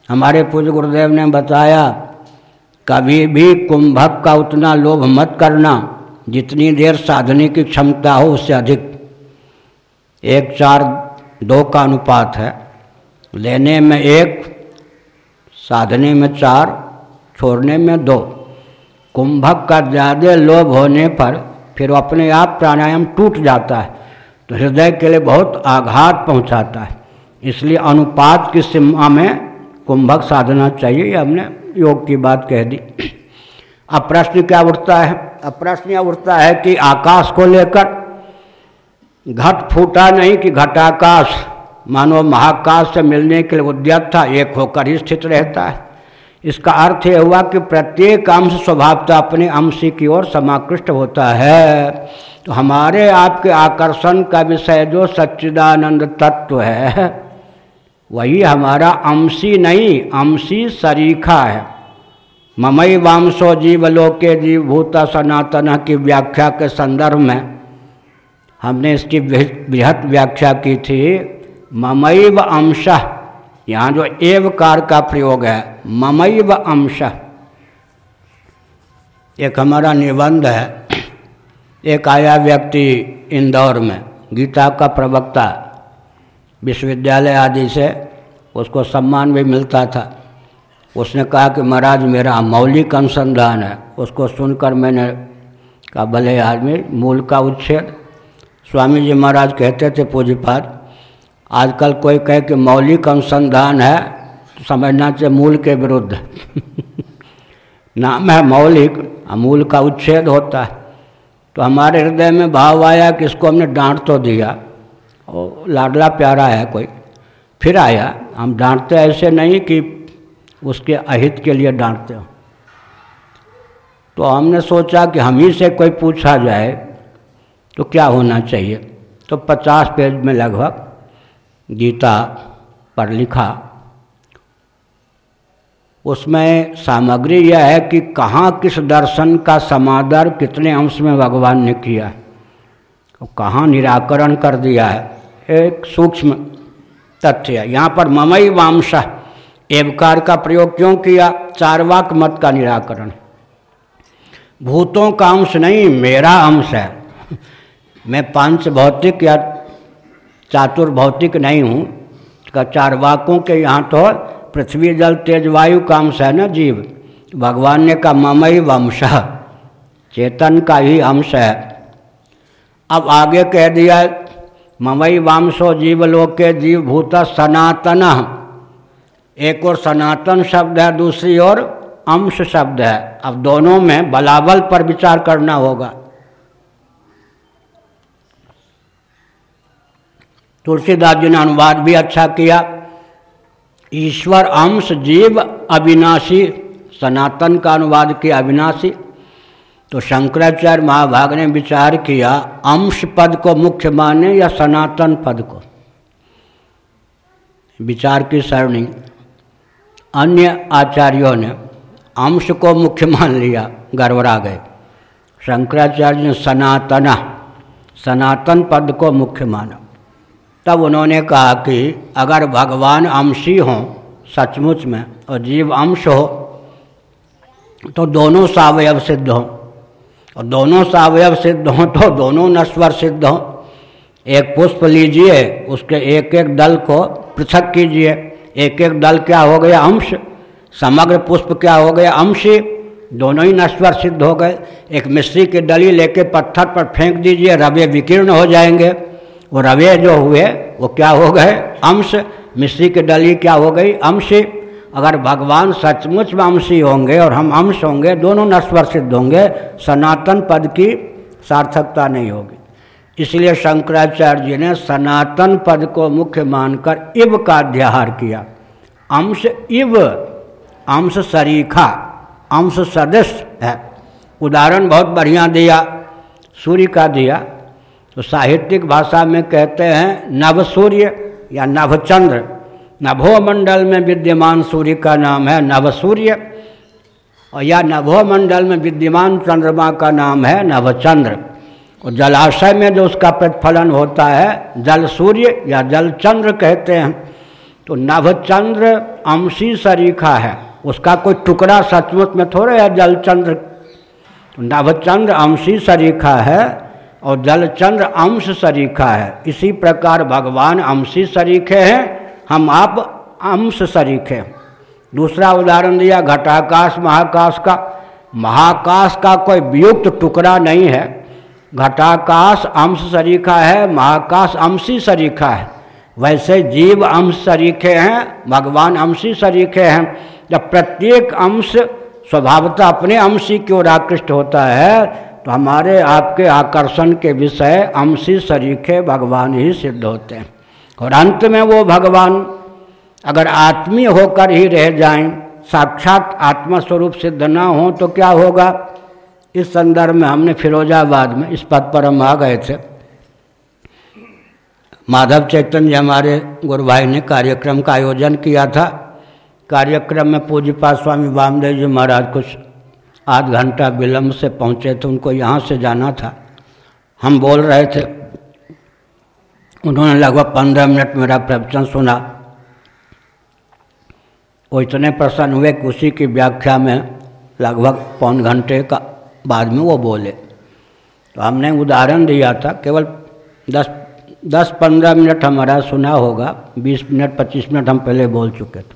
हमारे पूज्य गुरुदेव ने बताया, कभी भी कुंभक का उतना लोभ मत करना। जितनी देर साधने की क्षमता हो उससे अधिक। एक चार दो का अनुपात है। लेने में एक, साधने में चार, छोड़ने में दो। कुंभक का ज़्यादा लोभ होने पर फिर अपने आप प्राणायाम टूट जाता है तो हृदय के लिए बहुत आघात पहुंचाता है। इसलिए अनुपात की सीमा में कुंभक साधना चाहिए हमने योग की बात कह दी। अब प्रश्न क्या उठता है? प्रश्न उठता है कि आकाश को लेकर घट फूटा नहीं कि घटाकाश मानो महाकाश से मिलने के लिए उद्यत था, एक होकर ही स्थित रहता है। इसका अर्थ यह हुआ कि प्रत्येक अंश स्वभावता अपने अंश की ओर समाकृष्ट होता है। तो हमारे आपके आकर्षण का विषय जो सच्चिदानंद तत्व है, वही हमारा अंशी नहीं, अंशी सरीखा है। ममई वामसो जीवलोके जीवभूत सनातन की व्याख्या के संदर्भ में हमने इसकी बृहत व्याख्या की थी, ममैव अंश। यहाँ जो एवकार का प्रयोग है, ममैव अंश। एक हमारा निबंध है। एक आया व्यक्ति इंदौर में, गीता का प्रवक्ता, विश्वविद्यालय आदि से, उसको सम्मान भी मिलता था। उसने कहा कि महाराज, मेरा मौलिक अनुसंधान है। उसको सुनकर मैंने कहा, भले आदमी, मूल का उच्छेद। स्वामी जी महाराज कहते थे पूज्यपाद, आजकल कोई कहे कि मौलिक अनुसंधान है तो समझना चाहिए मूल के विरुद्ध। नाम है मौलिक मूल का उच्छेद होता है। तो हमारे हृदय में भाव आया कि इसको हमने डांट तो दिया। और लाडला प्यारा है कोई। फिर आया, हम डांटते ऐसे नहीं कि उसके अहित के लिए डांटते हो। तो हमने सोचा कि हम ही से कोई पूछा जाए तो क्या होना चाहिए? तो पचास पेज में लगभग गीता पर लिखा। उसमें सामग्री यह है कि कहाँ किस दर्शन का समादर कितने अंश में भगवान ने किया है। और कहाँ निराकरण कर दिया है। एक सूक्ष्म तथ्य यहाँ पर ममई वामश एवकार का प्रयोग क्यों किया? चारवाक मत का निराकरण। भूतों का अंश नहीं, मेरा अंश है। मैं पाँच भौतिक या चातुर्भौतिक नहीं हूँ। का चारवाकों के यहाँ तो पृथ्वी, जल, तेज, वायु का अंश है ना जीव। भगवान ने कहा ममई वंश। चेतन का ही अंश है। अब आगे कह दिया ममई वामसो जीवलोक के जीव भूत सनातन। एक और सनातन शब्द है, दूसरी ओर अंश शब्द है। अब दोनों में बलाबल पर विचार करना होगा। तुलसीदास जी ने अनुवाद भी अच्छा किया। ईश्वर, अंश, जीव, अविनाशी, सनातन का अनुवाद किया, अविनाशी। तो शंकराचार्य महाभाग ने विचार किया, अंश पद को मुख्य माने या सनातन पद को? विचार की सरणी। अन्य आचार्यों ने अंश को मुख्य मान लिया, गड़बड़ा गए। शंकराचार्य ने सनातना, सनातन पद को मुख्य माना। तब उन्होंने कहा कि अगर भगवान अंशी हों, सचमुच में, और जीव अंश हो तो दोनों सावयव सिद्ध हों। और दोनों सावयव सिद्ध हों तो दोनों नश्वर सिद्ध हों। एक पुष्प लीजिए, उसके एक एक दल को पृथक कीजिए। एक एक दल क्या हो गया? अंश। समग्र पुष्प क्या हो गया? अंश। दोनों ही नश्वर सिद्ध हो गए। एक मिश्री की डली लेके पत्थर पर फेंक दीजिए, रवे विकीर्ण हो जाएँगे। वो रवे जो हुए, वो क्या हो गए? अंश। मिश्री की डली क्या हो गई? अंश। अगर भगवान सचमुच अंशी होंगे और हम अंश होंगे, दोनों नश्वर सिद्ध होंगे, सनातन पद की सार्थकता नहीं होगी। इसलिए शंकराचार्य जी ने सनातन पद को मुख्य मानकर इव का अध्याहार किया। अंश इव, अंश सरीखा, अंश सदृश है। उदाहरण बहुत बढ़िया दिया, सूर्य का दिया। तो साहित्यिक भाषा में कहते हैं, नव सूर्य या नवचंद्र नभोमंडल में विद्यमान सूर्य का नाम है नव सूर्य, और या नभोमंडल में विद्यमान चंद्रमा का नाम है नवचंद्र और जलाशय में जो उसका प्रतिफलन होता है, जल सूर्य या जल चंद्र कहते हैं तो नवचंद्र अंशी सरीखा है। उसका कोई टुकड़ा सचमुच में थोड़े है जलचंद्र तो नवचंद्र अंशी सरीखा है और जलचंद्र अंश सरीखा है। इसी प्रकार भगवान अंशी सरीखे हैं, हम आप अंश सरीखे हैं। दूसरा उदाहरण दिया, घटाकाश, महाकाश का। महाकाश का कोई वियुक्त टुकड़ा नहीं है। घटाकाश अंश सरीखा है, महाकाश अंशी सरीखा है। वैसे जीव अंश सरीखे हैं, भगवान अंशी सरीखे हैं। जब प्रत्येक अंश स्वभावतः अपने अंशी की ओर आकृष्ट होता है तो हमारे आपके आकर्षण के विषय अंशी सरीखे भगवान ही सिद्ध होते हैं। और अंत में वो भगवान अगर आत्मीय होकर ही रह जाएँ, साक्षात आत्मस्वरूप सिद्ध ना हो तो क्या होगा? इस संदर्भ में हमने फिरोजाबाद में इस पद पर हम आ गए थे। माधव चैतन्य हमारे गुरु भाई ने कार्यक्रम का आयोजन किया था। कार्यक्रम में पूज्यपा स्वामी वामदेव जी महाराज कुछ आध घंटा विलम्ब से पहुँचे थे, उनको यहाँ से जाना था। हम बोल रहे थे, उन्होंने लगभग पंद्रह मिनट मेरा प्रवचन सुना। वो इतने प्रसन्न हुए कि उसी की व्याख्या में लगभग पौन घंटे का बाद में वो बोले। तो हमने उदाहरण दिया था, केवल दस दस पंद्रह मिनट हमारा सुना होगा, बीस मिनट, पच्चीस मिनट हम पहले बोल चुके थे।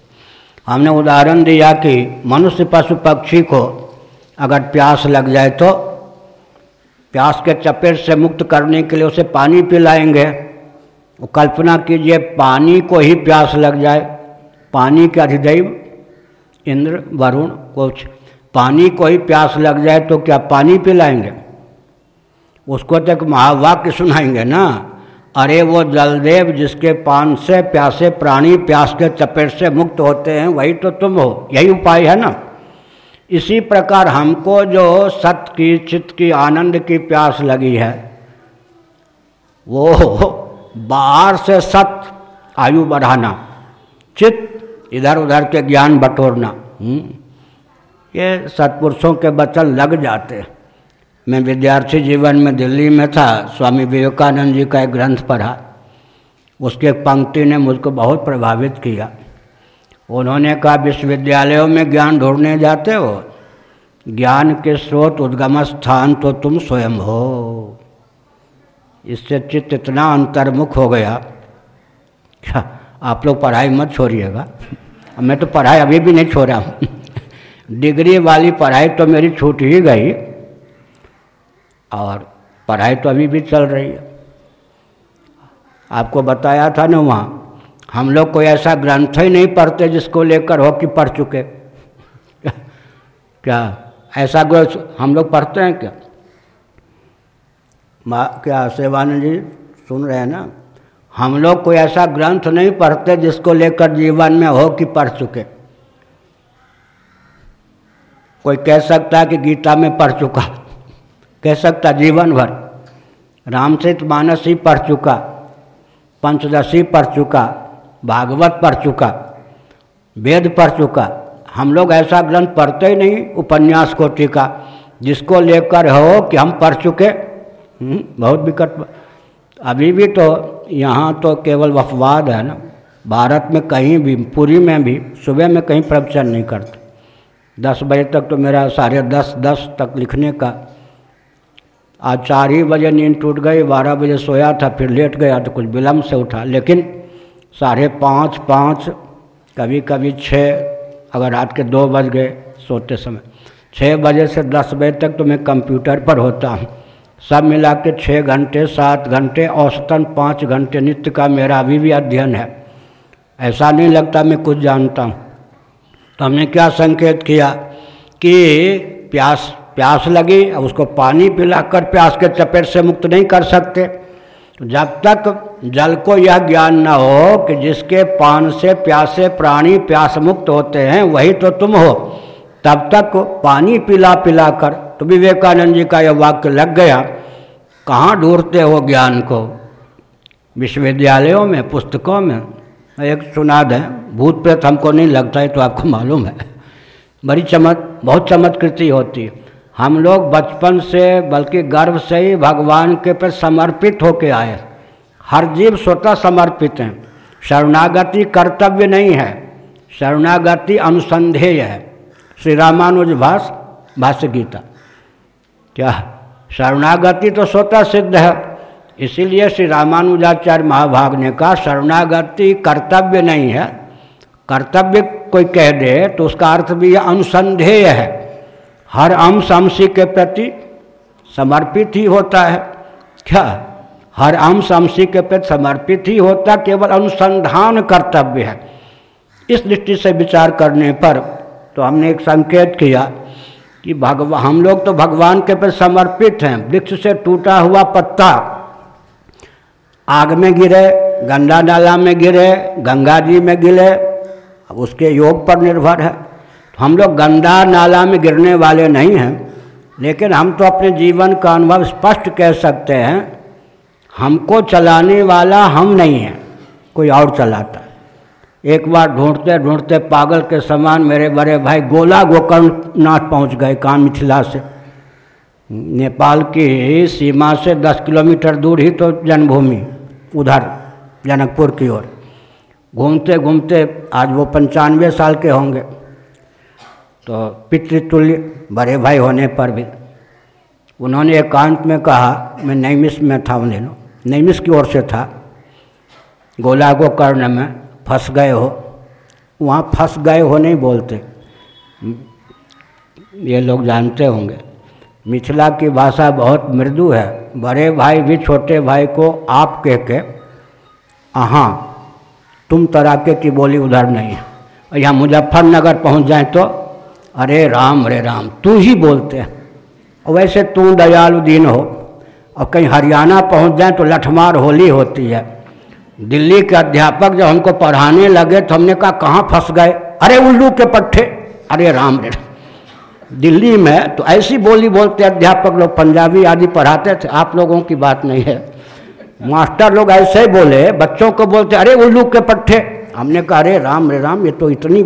हमने उदाहरण दिया कि मनुष्य पशु पक्षी को अगर प्यास लग जाए तो प्यास के चपेट से मुक्त करने के लिए उसे पानी पिलाएँगे। वो कल्पना कीजिए, पानी को ही प्यास लग जाए। पानी के अधिदेव इंद्र, वरुण कुछ पानी को ही प्यास लग जाए तो क्या पानी पिलाएँगे? उसको तक तो महावाक्य सुनाएँगे ना। अरे वो जलदेव जिसके पान से, प्यासे प्राणी प्यास के चपेट से मुक्त होते हैं, वही तो तुम हो। यही उपाय है ना। इसी प्रकार हमको जो सत्य की, चित्त की, आनंद की प्यास लगी है, वो बाहर से सत्य आयु बढ़ाना, चित्त इधर उधर के ज्ञान बटोरना हम्म? ये सत्पुरुषों के वचन लग जाते। मैं विद्यार्थी जीवन में दिल्ली में था, स्वामी विवेकानंद जी का एक ग्रंथ पढ़ा। उसके पंक्ति ने मुझको बहुत प्रभावित किया। उन्होंने कहा, विश्वविद्यालयों में ज्ञान ढूँढने जाते हो? ज्ञान के स्रोत उद्गम स्थान तो तुम स्वयं हो। इससे चित्त इतना अंतर्मुख हो गया। आप लोग पढ़ाई मत छोड़िएगा। मैं तो पढ़ाई अभी भी नहीं छोड़ा हूँ। डिग्री वाली पढ़ाई तो मेरी छूट ही गई, और पढ़ाई तो अभी भी चल रही है। आपको बताया था ना वहाँ, हम लोग कोई ऐसा ग्रंथ ही नहीं पढ़ते जिसको लेकर हो कि पढ़ चुके। क्या ऐसा ग्रंथ हम लोग पढ़ते हैं क्या? माँ, क्या सेवानंद जी सुन रहे हैं ना? हम लोग कोई ऐसा ग्रंथ नहीं पढ़ते जिसको लेकर जीवन में हो कि पढ़ चुके। कोई कह सकता है कि गीता में पढ़ चुका। कह सकता जीवन भर। रामचरित मानस ही पढ़ चुका। पंचदशी पढ़ चुका। भागवत पढ़ चुका। वेद पढ़ चुका। हम लोग ऐसा ग्रंथ पढ़ते ही नहीं उपन्यास को टीका जिसको लेकर हो कि हम पढ़ चुके। हम्म, बहुत विकट अभी भी तो यहाँ तो केवल वफवाद है ना। भारत में कहीं भी पूरी में भी सुबह में कहीं प्रवचन नहीं करते। दस बजे तक तो मेरा साढ़े दस दस तक लिखने का। आज चार ही बजे नींद टूट गई, बारह बजे सोया था, फिर लेट गया तो कुछ विलम्ब से उठा। लेकिन साढ़े पाँच पाँच कभी कभी छः अगर रात के दो बज गए सोते समय। छः बजे से दस बजे तक तो मैं कंप्यूटर पर होता हूँ। सब मिला के छः घंटे, सात घंटे, औसतन पाँच घंटे नित्य का मेरा अभी भी अध्ययन है। ऐसा नहीं लगता मैं कुछ जानता हूँ। तो हमने क्या संकेत किया कि प्यास प्यास लगी, अब उसको पानी पिलाकर प्यास के चपेट से मुक्त नहीं कर सकते। जब तक जल को यह ज्ञान न हो कि जिसके पान से प्यासे प्राणी प्यास मुक्त होते हैं, वही तो तुम हो। तब तक पानी पिला पिला कर तो विवेकानंद जी का यह वाक्य लग गया, कहाँ ढूंढते हो ज्ञान को? विश्वविद्यालयों में, पुस्तकों में? एक सुनाद है, भूत प्रेत हमको नहीं लगता है तो आपको मालूम है। बड़ी चमक बहुत चमत्कृति होती है। हम लोग बचपन से, बल्कि गर्व से ही भगवान के प्रति समर्पित होके आए हर जीव स्वतः समर्पित हैं। शरणागति कर्तव्य नहीं है। शरणागति अनुसंधेय है। श्री रामानुज भाष भाष्य गीता। क्या? शरणागति तो स्वतः सिद्ध है। इसीलिए श्री रामानुजाचार्य महाभाग ने कहा, शरणागति कर्तव्य नहीं है। कर्तव्य कोई कह दे तो उसका अर्थ भी यह अनुसंधेय है। हर अंश अंशी के प्रति समर्पित ही होता है। क्या? हर अंश अंशी के प्रति समर्पित ही होता केवल अनुसंधान कर्तव्य है। इस दृष्टि से विचार करने पर तो हमने एक संकेत किया कि भगवान हम लोग तो भगवान के प्रति समर्पित हैं। वृक्ष से टूटा हुआ पत्ता आग में गिरे गंगा नाला में गिरे, गंगा जी में गिरे, अब उसके योग पर निर्भर है। तो हम लोग गंदा नाला में गिरने वाले नहीं हैं, लेकिन हम तो अपने जीवन का अनुभव स्पष्ट कह सकते हैं, हमको चलाने वाला हम नहीं हैं, कोई और चलाता एक बार ढूंढते ढूंढते पागल के समान मेरे बड़े भाई गोला गोकर्णनाथ पहुँच गए कहाँ मिथिला से। नेपाल की सीमा से दस किलोमीटर दूर ही तो जन्मभूमि। उधर, जनकपुर की ओर। घूमते घूमते आज वो पंचानवे साल के होंगे। तो पितृतुल्य बड़े भाई होने पर भी उन्होंने एकांत में कहा, मैं नैमिस में था उन दिनों नैमिस की ओर से था। गोला को कर्ण में फंस गए हो। वहाँ फंस गए हो नहीं बोलते। ये लोग जानते होंगे। मिथिला की भाषा बहुत मृदु है। बड़े भाई भी छोटे भाई को आप कह के हाँ तुम तराके की बोली उधर नहीं है। यहाँ मुजफ्फरनगर पहुँच जाए तो अरे राम अरे राम, तू ही बोलते हैं। और वैसे तू दयालु दीन हो। और कहीं हरियाणा पहुँच जाए तो लठमार होली होती है। दिल्ली के अध्यापक जब हमको पढ़ाने लगे तो हमने कहा, कहाँ फंस गए? अरे उल्लू के पट्टे। अरे राम रे दिल्ली में तो ऐसी बोली बोलते अध्यापक लोग, पंजाबी आदि पढ़ाते थे, आप लोगों की बात नहीं है। मास्टर लोग ऐसे ही बोले, बच्चों को बोलते, अरे उल्लू के पट्टे हमने कहा, अरे, राम रे राम, ये तो इतनी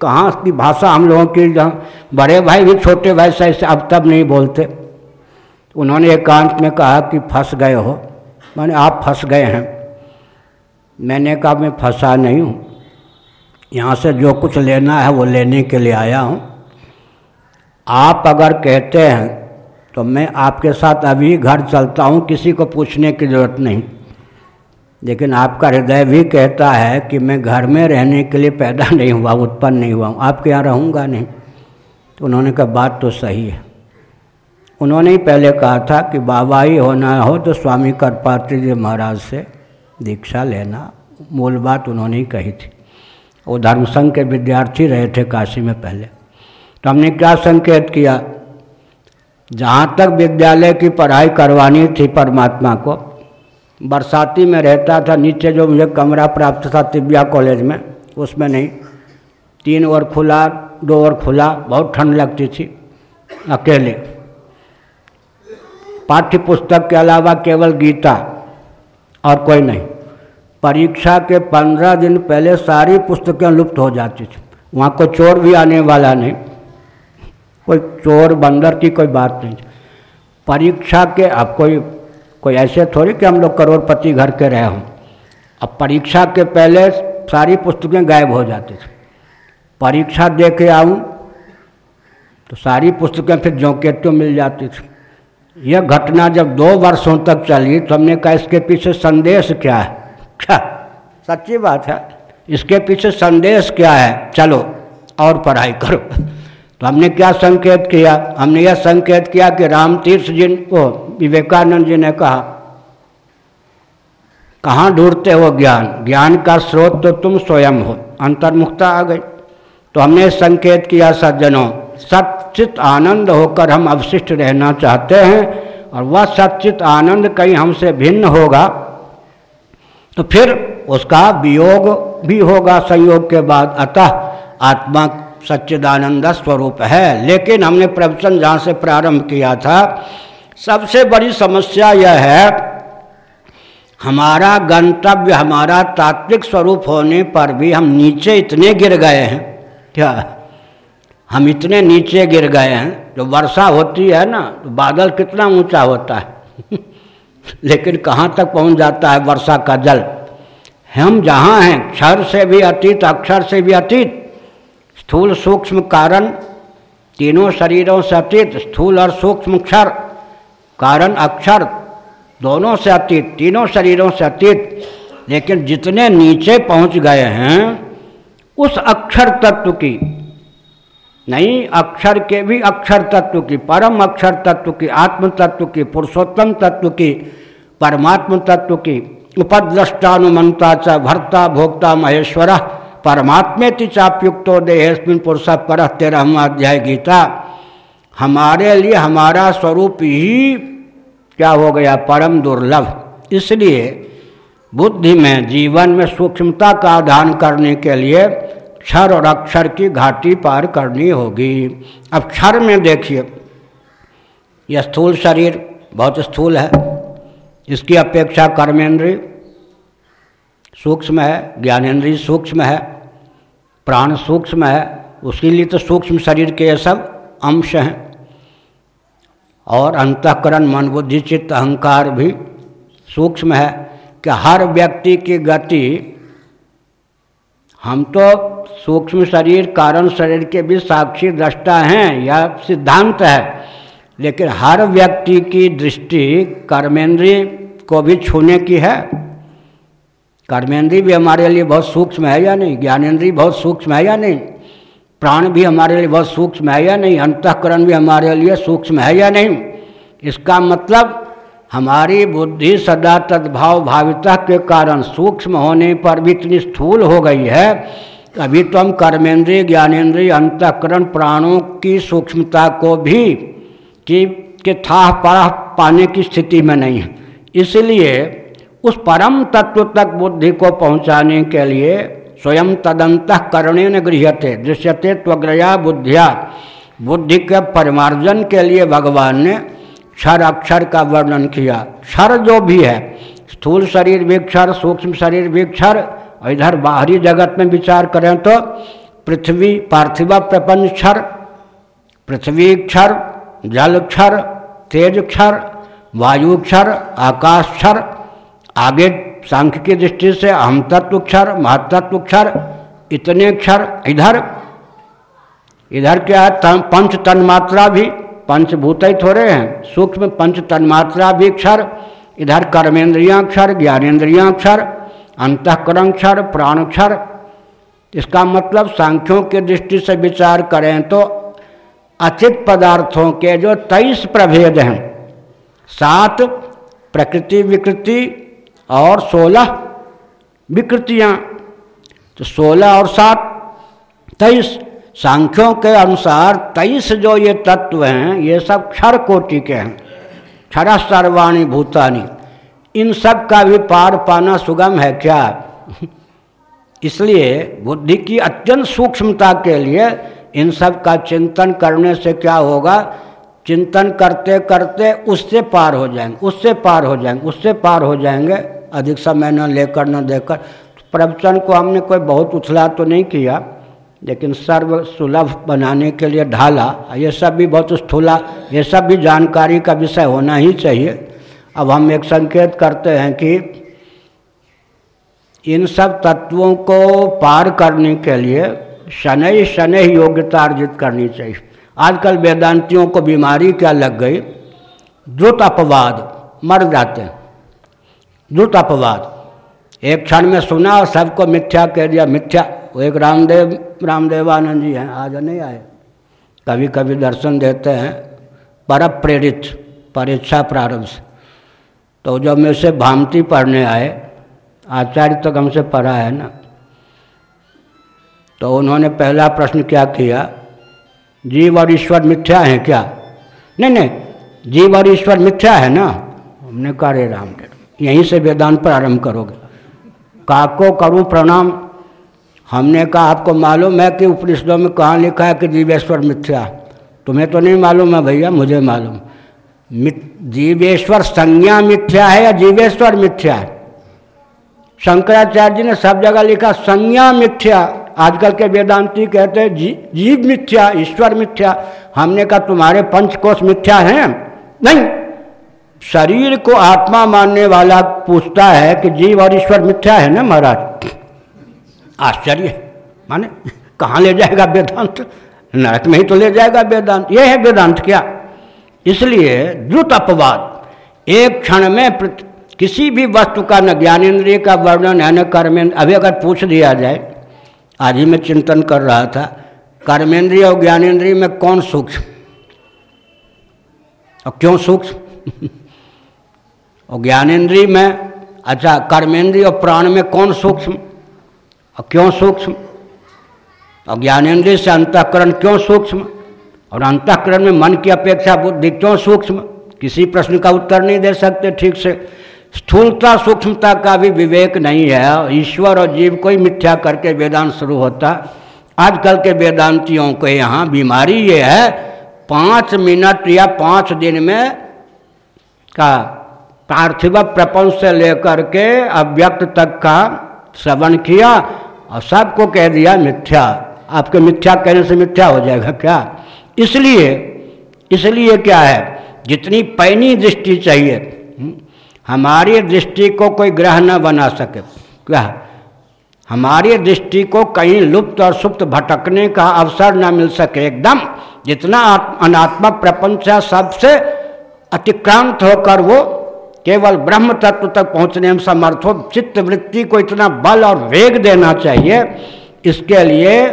कहाँ की भाषा हम लोगों की, जहाँ बड़े भाई भी छोटे भाई से ऐसे अब तब नहीं बोलते। उन्होंने एकांत में कहा कि, फंस गए हो। मैंने, आप फंस गए हैं। मैंने कहा, मैं फंसा नहीं हूँ। यहाँ से जो कुछ लेना है, वो लेने के लिए आया हूँ। आप अगर कहते हैं तो मैं आपके साथ अभी घर चलता हूँ, किसी को पूछने की ज़रूरत नहीं। लेकिन आपका हृदय भी कहता है कि मैं घर में रहने के लिए पैदा नहीं हुआ, उत्पन्न नहीं हुआ हूँ। आपके यहाँ रहूँगा नहीं। तो उन्होंने कहा, बात तो सही है। उन्होंने ही पहले कहा था कि, बाबा ही होना हो तो स्वामी करपात्री जी महाराज से दीक्षा लेना। मूल बात उन्होंने ही कही थी। वो धर्म संघ के विद्यार्थी रहे थे काशी में पहले। तो हमने क्या संकेत किया? जहाँ तक विद्यालय की पढ़ाई करवानी थी परमात्मा को, बरसाती में रहता था, नीचे जो मुझे कमरा प्राप्त था तिब्या कॉलेज में, उसमें नहीं। तीन ओर खुला, दो ओर खुला, बहुत ठंड लगती थी, अकेले। पाठ्य पुस्तक के अलावा केवल गीता और कोई नहीं। परीक्षा के पंद्रह दिन पहले सारी पुस्तकें लुप्त हो जाती थी, वहाँ कोई चोर भी आने वाला नहीं। कोई चोर बंदर की कोई बात नहीं। परीक्षा के, अब कोई कोई ऐसे थोड़ी कि हम लोग करोड़पति घर के रहे हों। अब परीक्षा के पहले सारी पुस्तकें गायब हो जाती थी। परीक्षा दे के आऊँ तो सारी पुस्तकें फिर के मिल जाती थी। यह घटना जब दो वर्षों तक चली तो हमने कहा, इसके पीछे संदेश क्या है? क्या सच्ची बात है। इसके पीछे संदेश क्या है? चलो, और पढ़ाई करो। तो हमने क्या संकेत किया? हमने यह संकेत किया कि राम तीर्थ जी को विवेकानंद जी ने कहा, कहाँ ढूंढते हो ज्ञान? ज्ञान का स्रोत तो तुम स्वयं हो। अंतर्मुखता आ गई। तो हमने संकेत किया, सज्जनों सचित आनंद होकर हम अवशिष्ट रहना चाहते हैं और वह सचित आनंद कहीं हमसे भिन्न होगा। तो फिर उसका वियोग भी होगा संयोग के बाद। अतः आत्मा सच्चिदानंद स्वरूप है। लेकिन हमने प्रवचन जहाँ से प्रारंभ किया था, सबसे बड़ी समस्या यह है, हमारा गंतव्य, हमारा तात्विक स्वरूप होने पर भी हम नीचे इतने गिर गए हैं। क्या? हम इतने नीचे गिर गए हैं। जो वर्षा होती है ना तो बादल कितना ऊँचा होता है। लेकिन कहाँ तक पहुँच जाता है वर्षा का जल? हम जहाँ हैं, क्षर से भी अतीत, अक्षर से भी अतीत। स्थूल सूक्ष्म कारण तीनों शरीरों से अतीत, स्थूल और सूक्ष्म क्षर। कारण अक्षर, दोनों से अतीत, तीनों शरीरों से अतीत। लेकिन जितने नीचे पहुँच गए हैं, उस अक्षर तत्व की, नहीं, अक्षर के भी अक्षर तत्व की, परम अक्षर तत्व की, आत्म तत्व की, पुरुषोत्तम तत्व की, परमात्म तत्व की, उपद्रष्टानुमंता च, भर्ता, भोक्ता, महेश्वर। परमात्मे चाप्युक्तो देहस्मिन पुरुष पर तेरहवा अध्याय गीता। हमारे लिए हमारा स्वरूप ही क्या हो गया? परम दुर्लभ। इसलिए बुद्धि में, जीवन में सूक्ष्मता का आधान करने के लिए क्षर और अक्षर की घाटी पार करनी होगी। अब क्षर में देखिए, यह स्थूल शरीर बहुत स्थूल है। इसकी अपेक्षा कर्मेंद्रीय सूक्ष्म है ज्ञानेन्द्रीय सूक्ष्म है। प्राण सूक्ष्म है उसके लिए तो सूक्ष्म शरीर के ये सब अंश हैं। और अंतकरण, मन बुद्धि, चित्त, अहंकार भी सूक्ष्म है कि हर व्यक्ति की गति, हम तो सूक्ष्म शरीर, कारण शरीर के भी साक्षी, दृष्टा हैं, यह सिद्धांत है। लेकिन हर व्यक्ति की दृष्टि कर्मेंद्रीय को भी छूने की है। कर्मेंद्रीय भी हमारे लिए बहुत सूक्ष्म है या नहीं? ज्ञानेन्द्रीय बहुत सूक्ष्म है या नहीं? प्राण भी हमारे लिए बहुत सूक्ष्म है या नहीं? अंतकरण भी हमारे लिए सूक्ष्म है या नहीं? इसका मतलब हमारी बुद्धि सदा तद्भाव भाविता के कारण सूक्ष्म होने पर भी इतनी स्थूल हो गई है अभी तो हम कर्मेंद्रीय ज्ञानेन्द्रीय अंतकरण प्राणों की सूक्ष्मता को भी कि, के था पाने की स्थिति में नहीं है। इसलिए उस परम तत्व तक बुद्धि को पहुँचाने के लिए स्वयं तदंत न गृहते दृश्यते त्वग्रया बुद्धिया। बुद्धि के परिमार्जन के लिए भगवान ने क्षर अक्षर का वर्णन किया। क्षर जो भी है, स्थूल शरीर भी क्षर, सूक्ष्म शरीर भी क्षर इधर बाहरी जगत में विचार करें तो पृथ्वी, पार्थिव प्रपंच क्षर, पृथ्वी क्षर, जल क्षर, तेज क्षर, वायु क्षर, आकाश क्षर आगे सांख्य की दृष्टि से अहम तत्व क्षर महतत्व क्षर, इतने क्षर, इधर इधर क्या है पंच तन्मात्रा भी, पंचभूत ही थोड़े हैं, सूक्ष्म पंच तन्मात्रा भी क्षर, इधर कर्मेंद्रियाक्षर ज्ञानेन्द्रियाक्षर अंतकरण क्षर प्राणक्षर इसका मतलब सांख्यों की दृष्टि से विचार करें तो अचित पदार्थों के जो तेईस प्रभेद हैं, सात प्रकृति विकृति और सोलह विकृतियाँ तो सोलह और सात, तेईस। सांख्यों के अनुसार तेईस जो ये तत्व हैं, ये सब क्षर कोटि के हैं। क्षर सर्वाणी भूतानी। इन सब का भी पार पाना सुगम है क्या? इसलिए बुद्धि की अत्यंत सूक्ष्मता के लिए इन सब का चिंतन करने से क्या होगा? चिंतन करते करते उससे पार हो जाएँगे, उससे पार हो जाएँगे, उससे पार हो जाएँगे। अधिक समय न लेकर, न देकर। प्रवचन को हमने कोई बहुत उछला तो नहीं किया, लेकिन सर्व सुलभ बनाने के लिए ढाला। ये सब भी बहुत स्थूला, ये सब भी जानकारी का विषय होना ही चाहिए। अब हम एक संकेत करते हैं कि इन सब तत्वों को पार करने के लिए शनै शनै योग्यता अर्जित करनी चाहिए। आजकल वेदांतियों को बीमारी क्या लग गई? द्रुत अपवाद, मर जाते हैं। द्रुत अपवाद। एक क्षण में सुना और सबको मिथ्या कह दिया, मिथ्या। वो एक रामदेव, रामदेवानंद जी हैं, आज नहीं आए। कभी कभी दर्शन देते हैं पर प्रेरित परीक्षा प्रारंभ से। तो जब मैं से भामती पढ़ने आए, आचार्य तक हमसे पढ़ा है ना? तो उन्होंने पहला प्रश्न क्या किया? जीव और ईश्वर मिथ्या है क्या? नहीं नहीं जीव और ईश्वर मिथ्या है ना? हमने कहा रे राम यहीं से वेदांत प्रारंभ करोगे। काको करूँ प्रणाम? हमने कहा, आपको मालूम है कि उपनिषदों में कहाँ लिखा है कि जीवेश्वर मिथ्या तुम्हें तो नहीं मालूम है भैया, मुझे मालूम। जीवेश्वर संज्ञा मिथ्या है या जीवेश्वर मिथ्या है? शंकराचार्य जी ने सब जगह लिखा, संज्ञा मिथ्या। आजकल के वेदांती कहते हैं जी, जीव मिथ्या ईश्वर मिथ्या हमने कहा तुम्हारे पंचकोश मिथ्या हैं। नहीं। शरीर को आत्मा मानने वाला पूछता है कि जीव और ईश्वर मिथ्या है ना महाराज? आश्चर्य। माने कहाँ ले जाएगा वेदांत? नरक में ही तो ले जाएगा वेदांत। ये है वेदांत क्या? इसलिए द्रुत अपवाद। एक क्षण में किसी भी वस्तु का न ज्ञानेन्द्रिय का वर्णन है न कर्मेंद्र अभी अगर पूछ दिया जाए आज ही मैं चिंतन कर रहा था, कर्मेंद्रिय और ज्ञानेन्द्रिय में कौन सूक्ष्म? और क्यों सूक्ष्म? और ज्ञानेन्द्रिय में अच्छा कर्मेंद्रिय और प्राण में कौन सूक्ष्म? और क्यों सूक्ष्म? और ज्ञानेन्द्रिय से अंतकरण क्यों सूक्ष्म? और अंतकरण में मन की अपेक्षा बुद्धि क्यों सूक्ष्म? किसी प्रश्न का उत्तर नहीं दे सकते ठीक से। स्थूलता सूक्ष्मता का भी विवेक नहीं है। ईश्वर और जीव को ही मिथ्या करके वेदांत शुरू होता। आजकल के वेदांतियों के यहाँ बीमारी ये है पाँच मिनट या पाँच दिन में का पार्थिव प्रपंच से लेकर के अव्यक्त तक का श्रवण किया और सबको कह दिया मिथ्या। आपके मिथ्या कहने से मिथ्या हो जाएगा क्या? इसलिए इसलिए क्या है? जितनी पैनी दृष्टि चाहिए हम्म, हमारी दृष्टि को कोई ग्रह न बना सके। क्या? हमारी दृष्टि को कहीं लुप्त और सुप्त भटकने का अवसर न मिल सके। एकदम जितना अनात्मक प्रपंच है, सबसे अतिक्रांत होकर वो केवल ब्रह्म तत्व तक पहुँचने में समर्थ हो। चित्त वृत्ति को इतना बल और वेग देना चाहिए। इसके लिए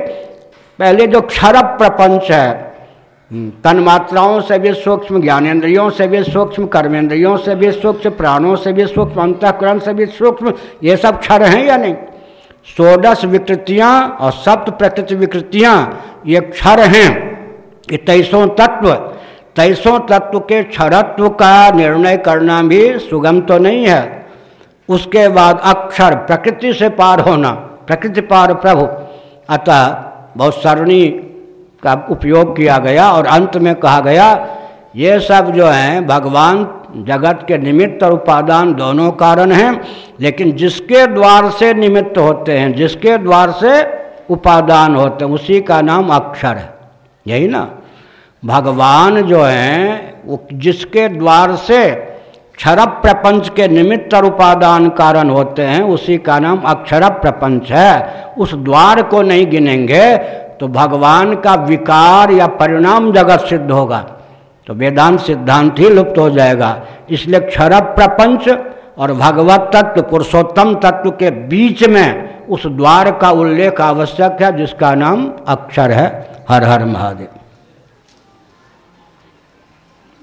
पहले जो क्षर प्रपंच है तन मात्राओं से भी सूक्ष्म ज्ञानेन्द्रियों से भी सूक्ष्म कर्मेंद्रियों से भी सूक्ष्म प्राणों से भी सूक्ष्म अंतकरण से भी सूक्ष्म, ये सब क्षर हैं या नहीं? षोडश विकृतियाँ और सप्त प्रकृति विकृतियाँ, ये क्षर हैं। ये तेईसों तत्व तेईसों तत्व के क्षरत्व का निर्णय करना भी सुगम तो नहीं है। उसके बाद अक्षर प्रकृति से पार होना, प्रकृति पार प्रभु। अतः बहुत सरणी का उपयोग किया गया और अंत में कहा गया, ये सब जो हैं, भगवान जगत के निमित्त और उपादान दोनों कारण हैं, लेकिन जिसके द्वार से निमित्त होते हैं, जिसके द्वार से उपादान होते हैं, उसी का नाम अक्षर है। यही ना? भगवान जो हैं, वो जिसके द्वार से क्षर प्रपंच के निमित्त और उपादान कारण होते हैं, उसी का नाम अक्षर प्रपंच है। उस द्वार को नहीं गिनेंगे तो भगवान का विकार या परिणाम जगत सिद्ध होगा तो वेदांत सिद्धांत ही लुप्त हो जाएगा। इसलिए क्षर प्रपंच और भगवत तत्व, पुरुषोत्तम तत्व के बीच में उस द्वार का उल्लेख आवश्यक है, जिसका नाम अक्षर है हर हर महादेव।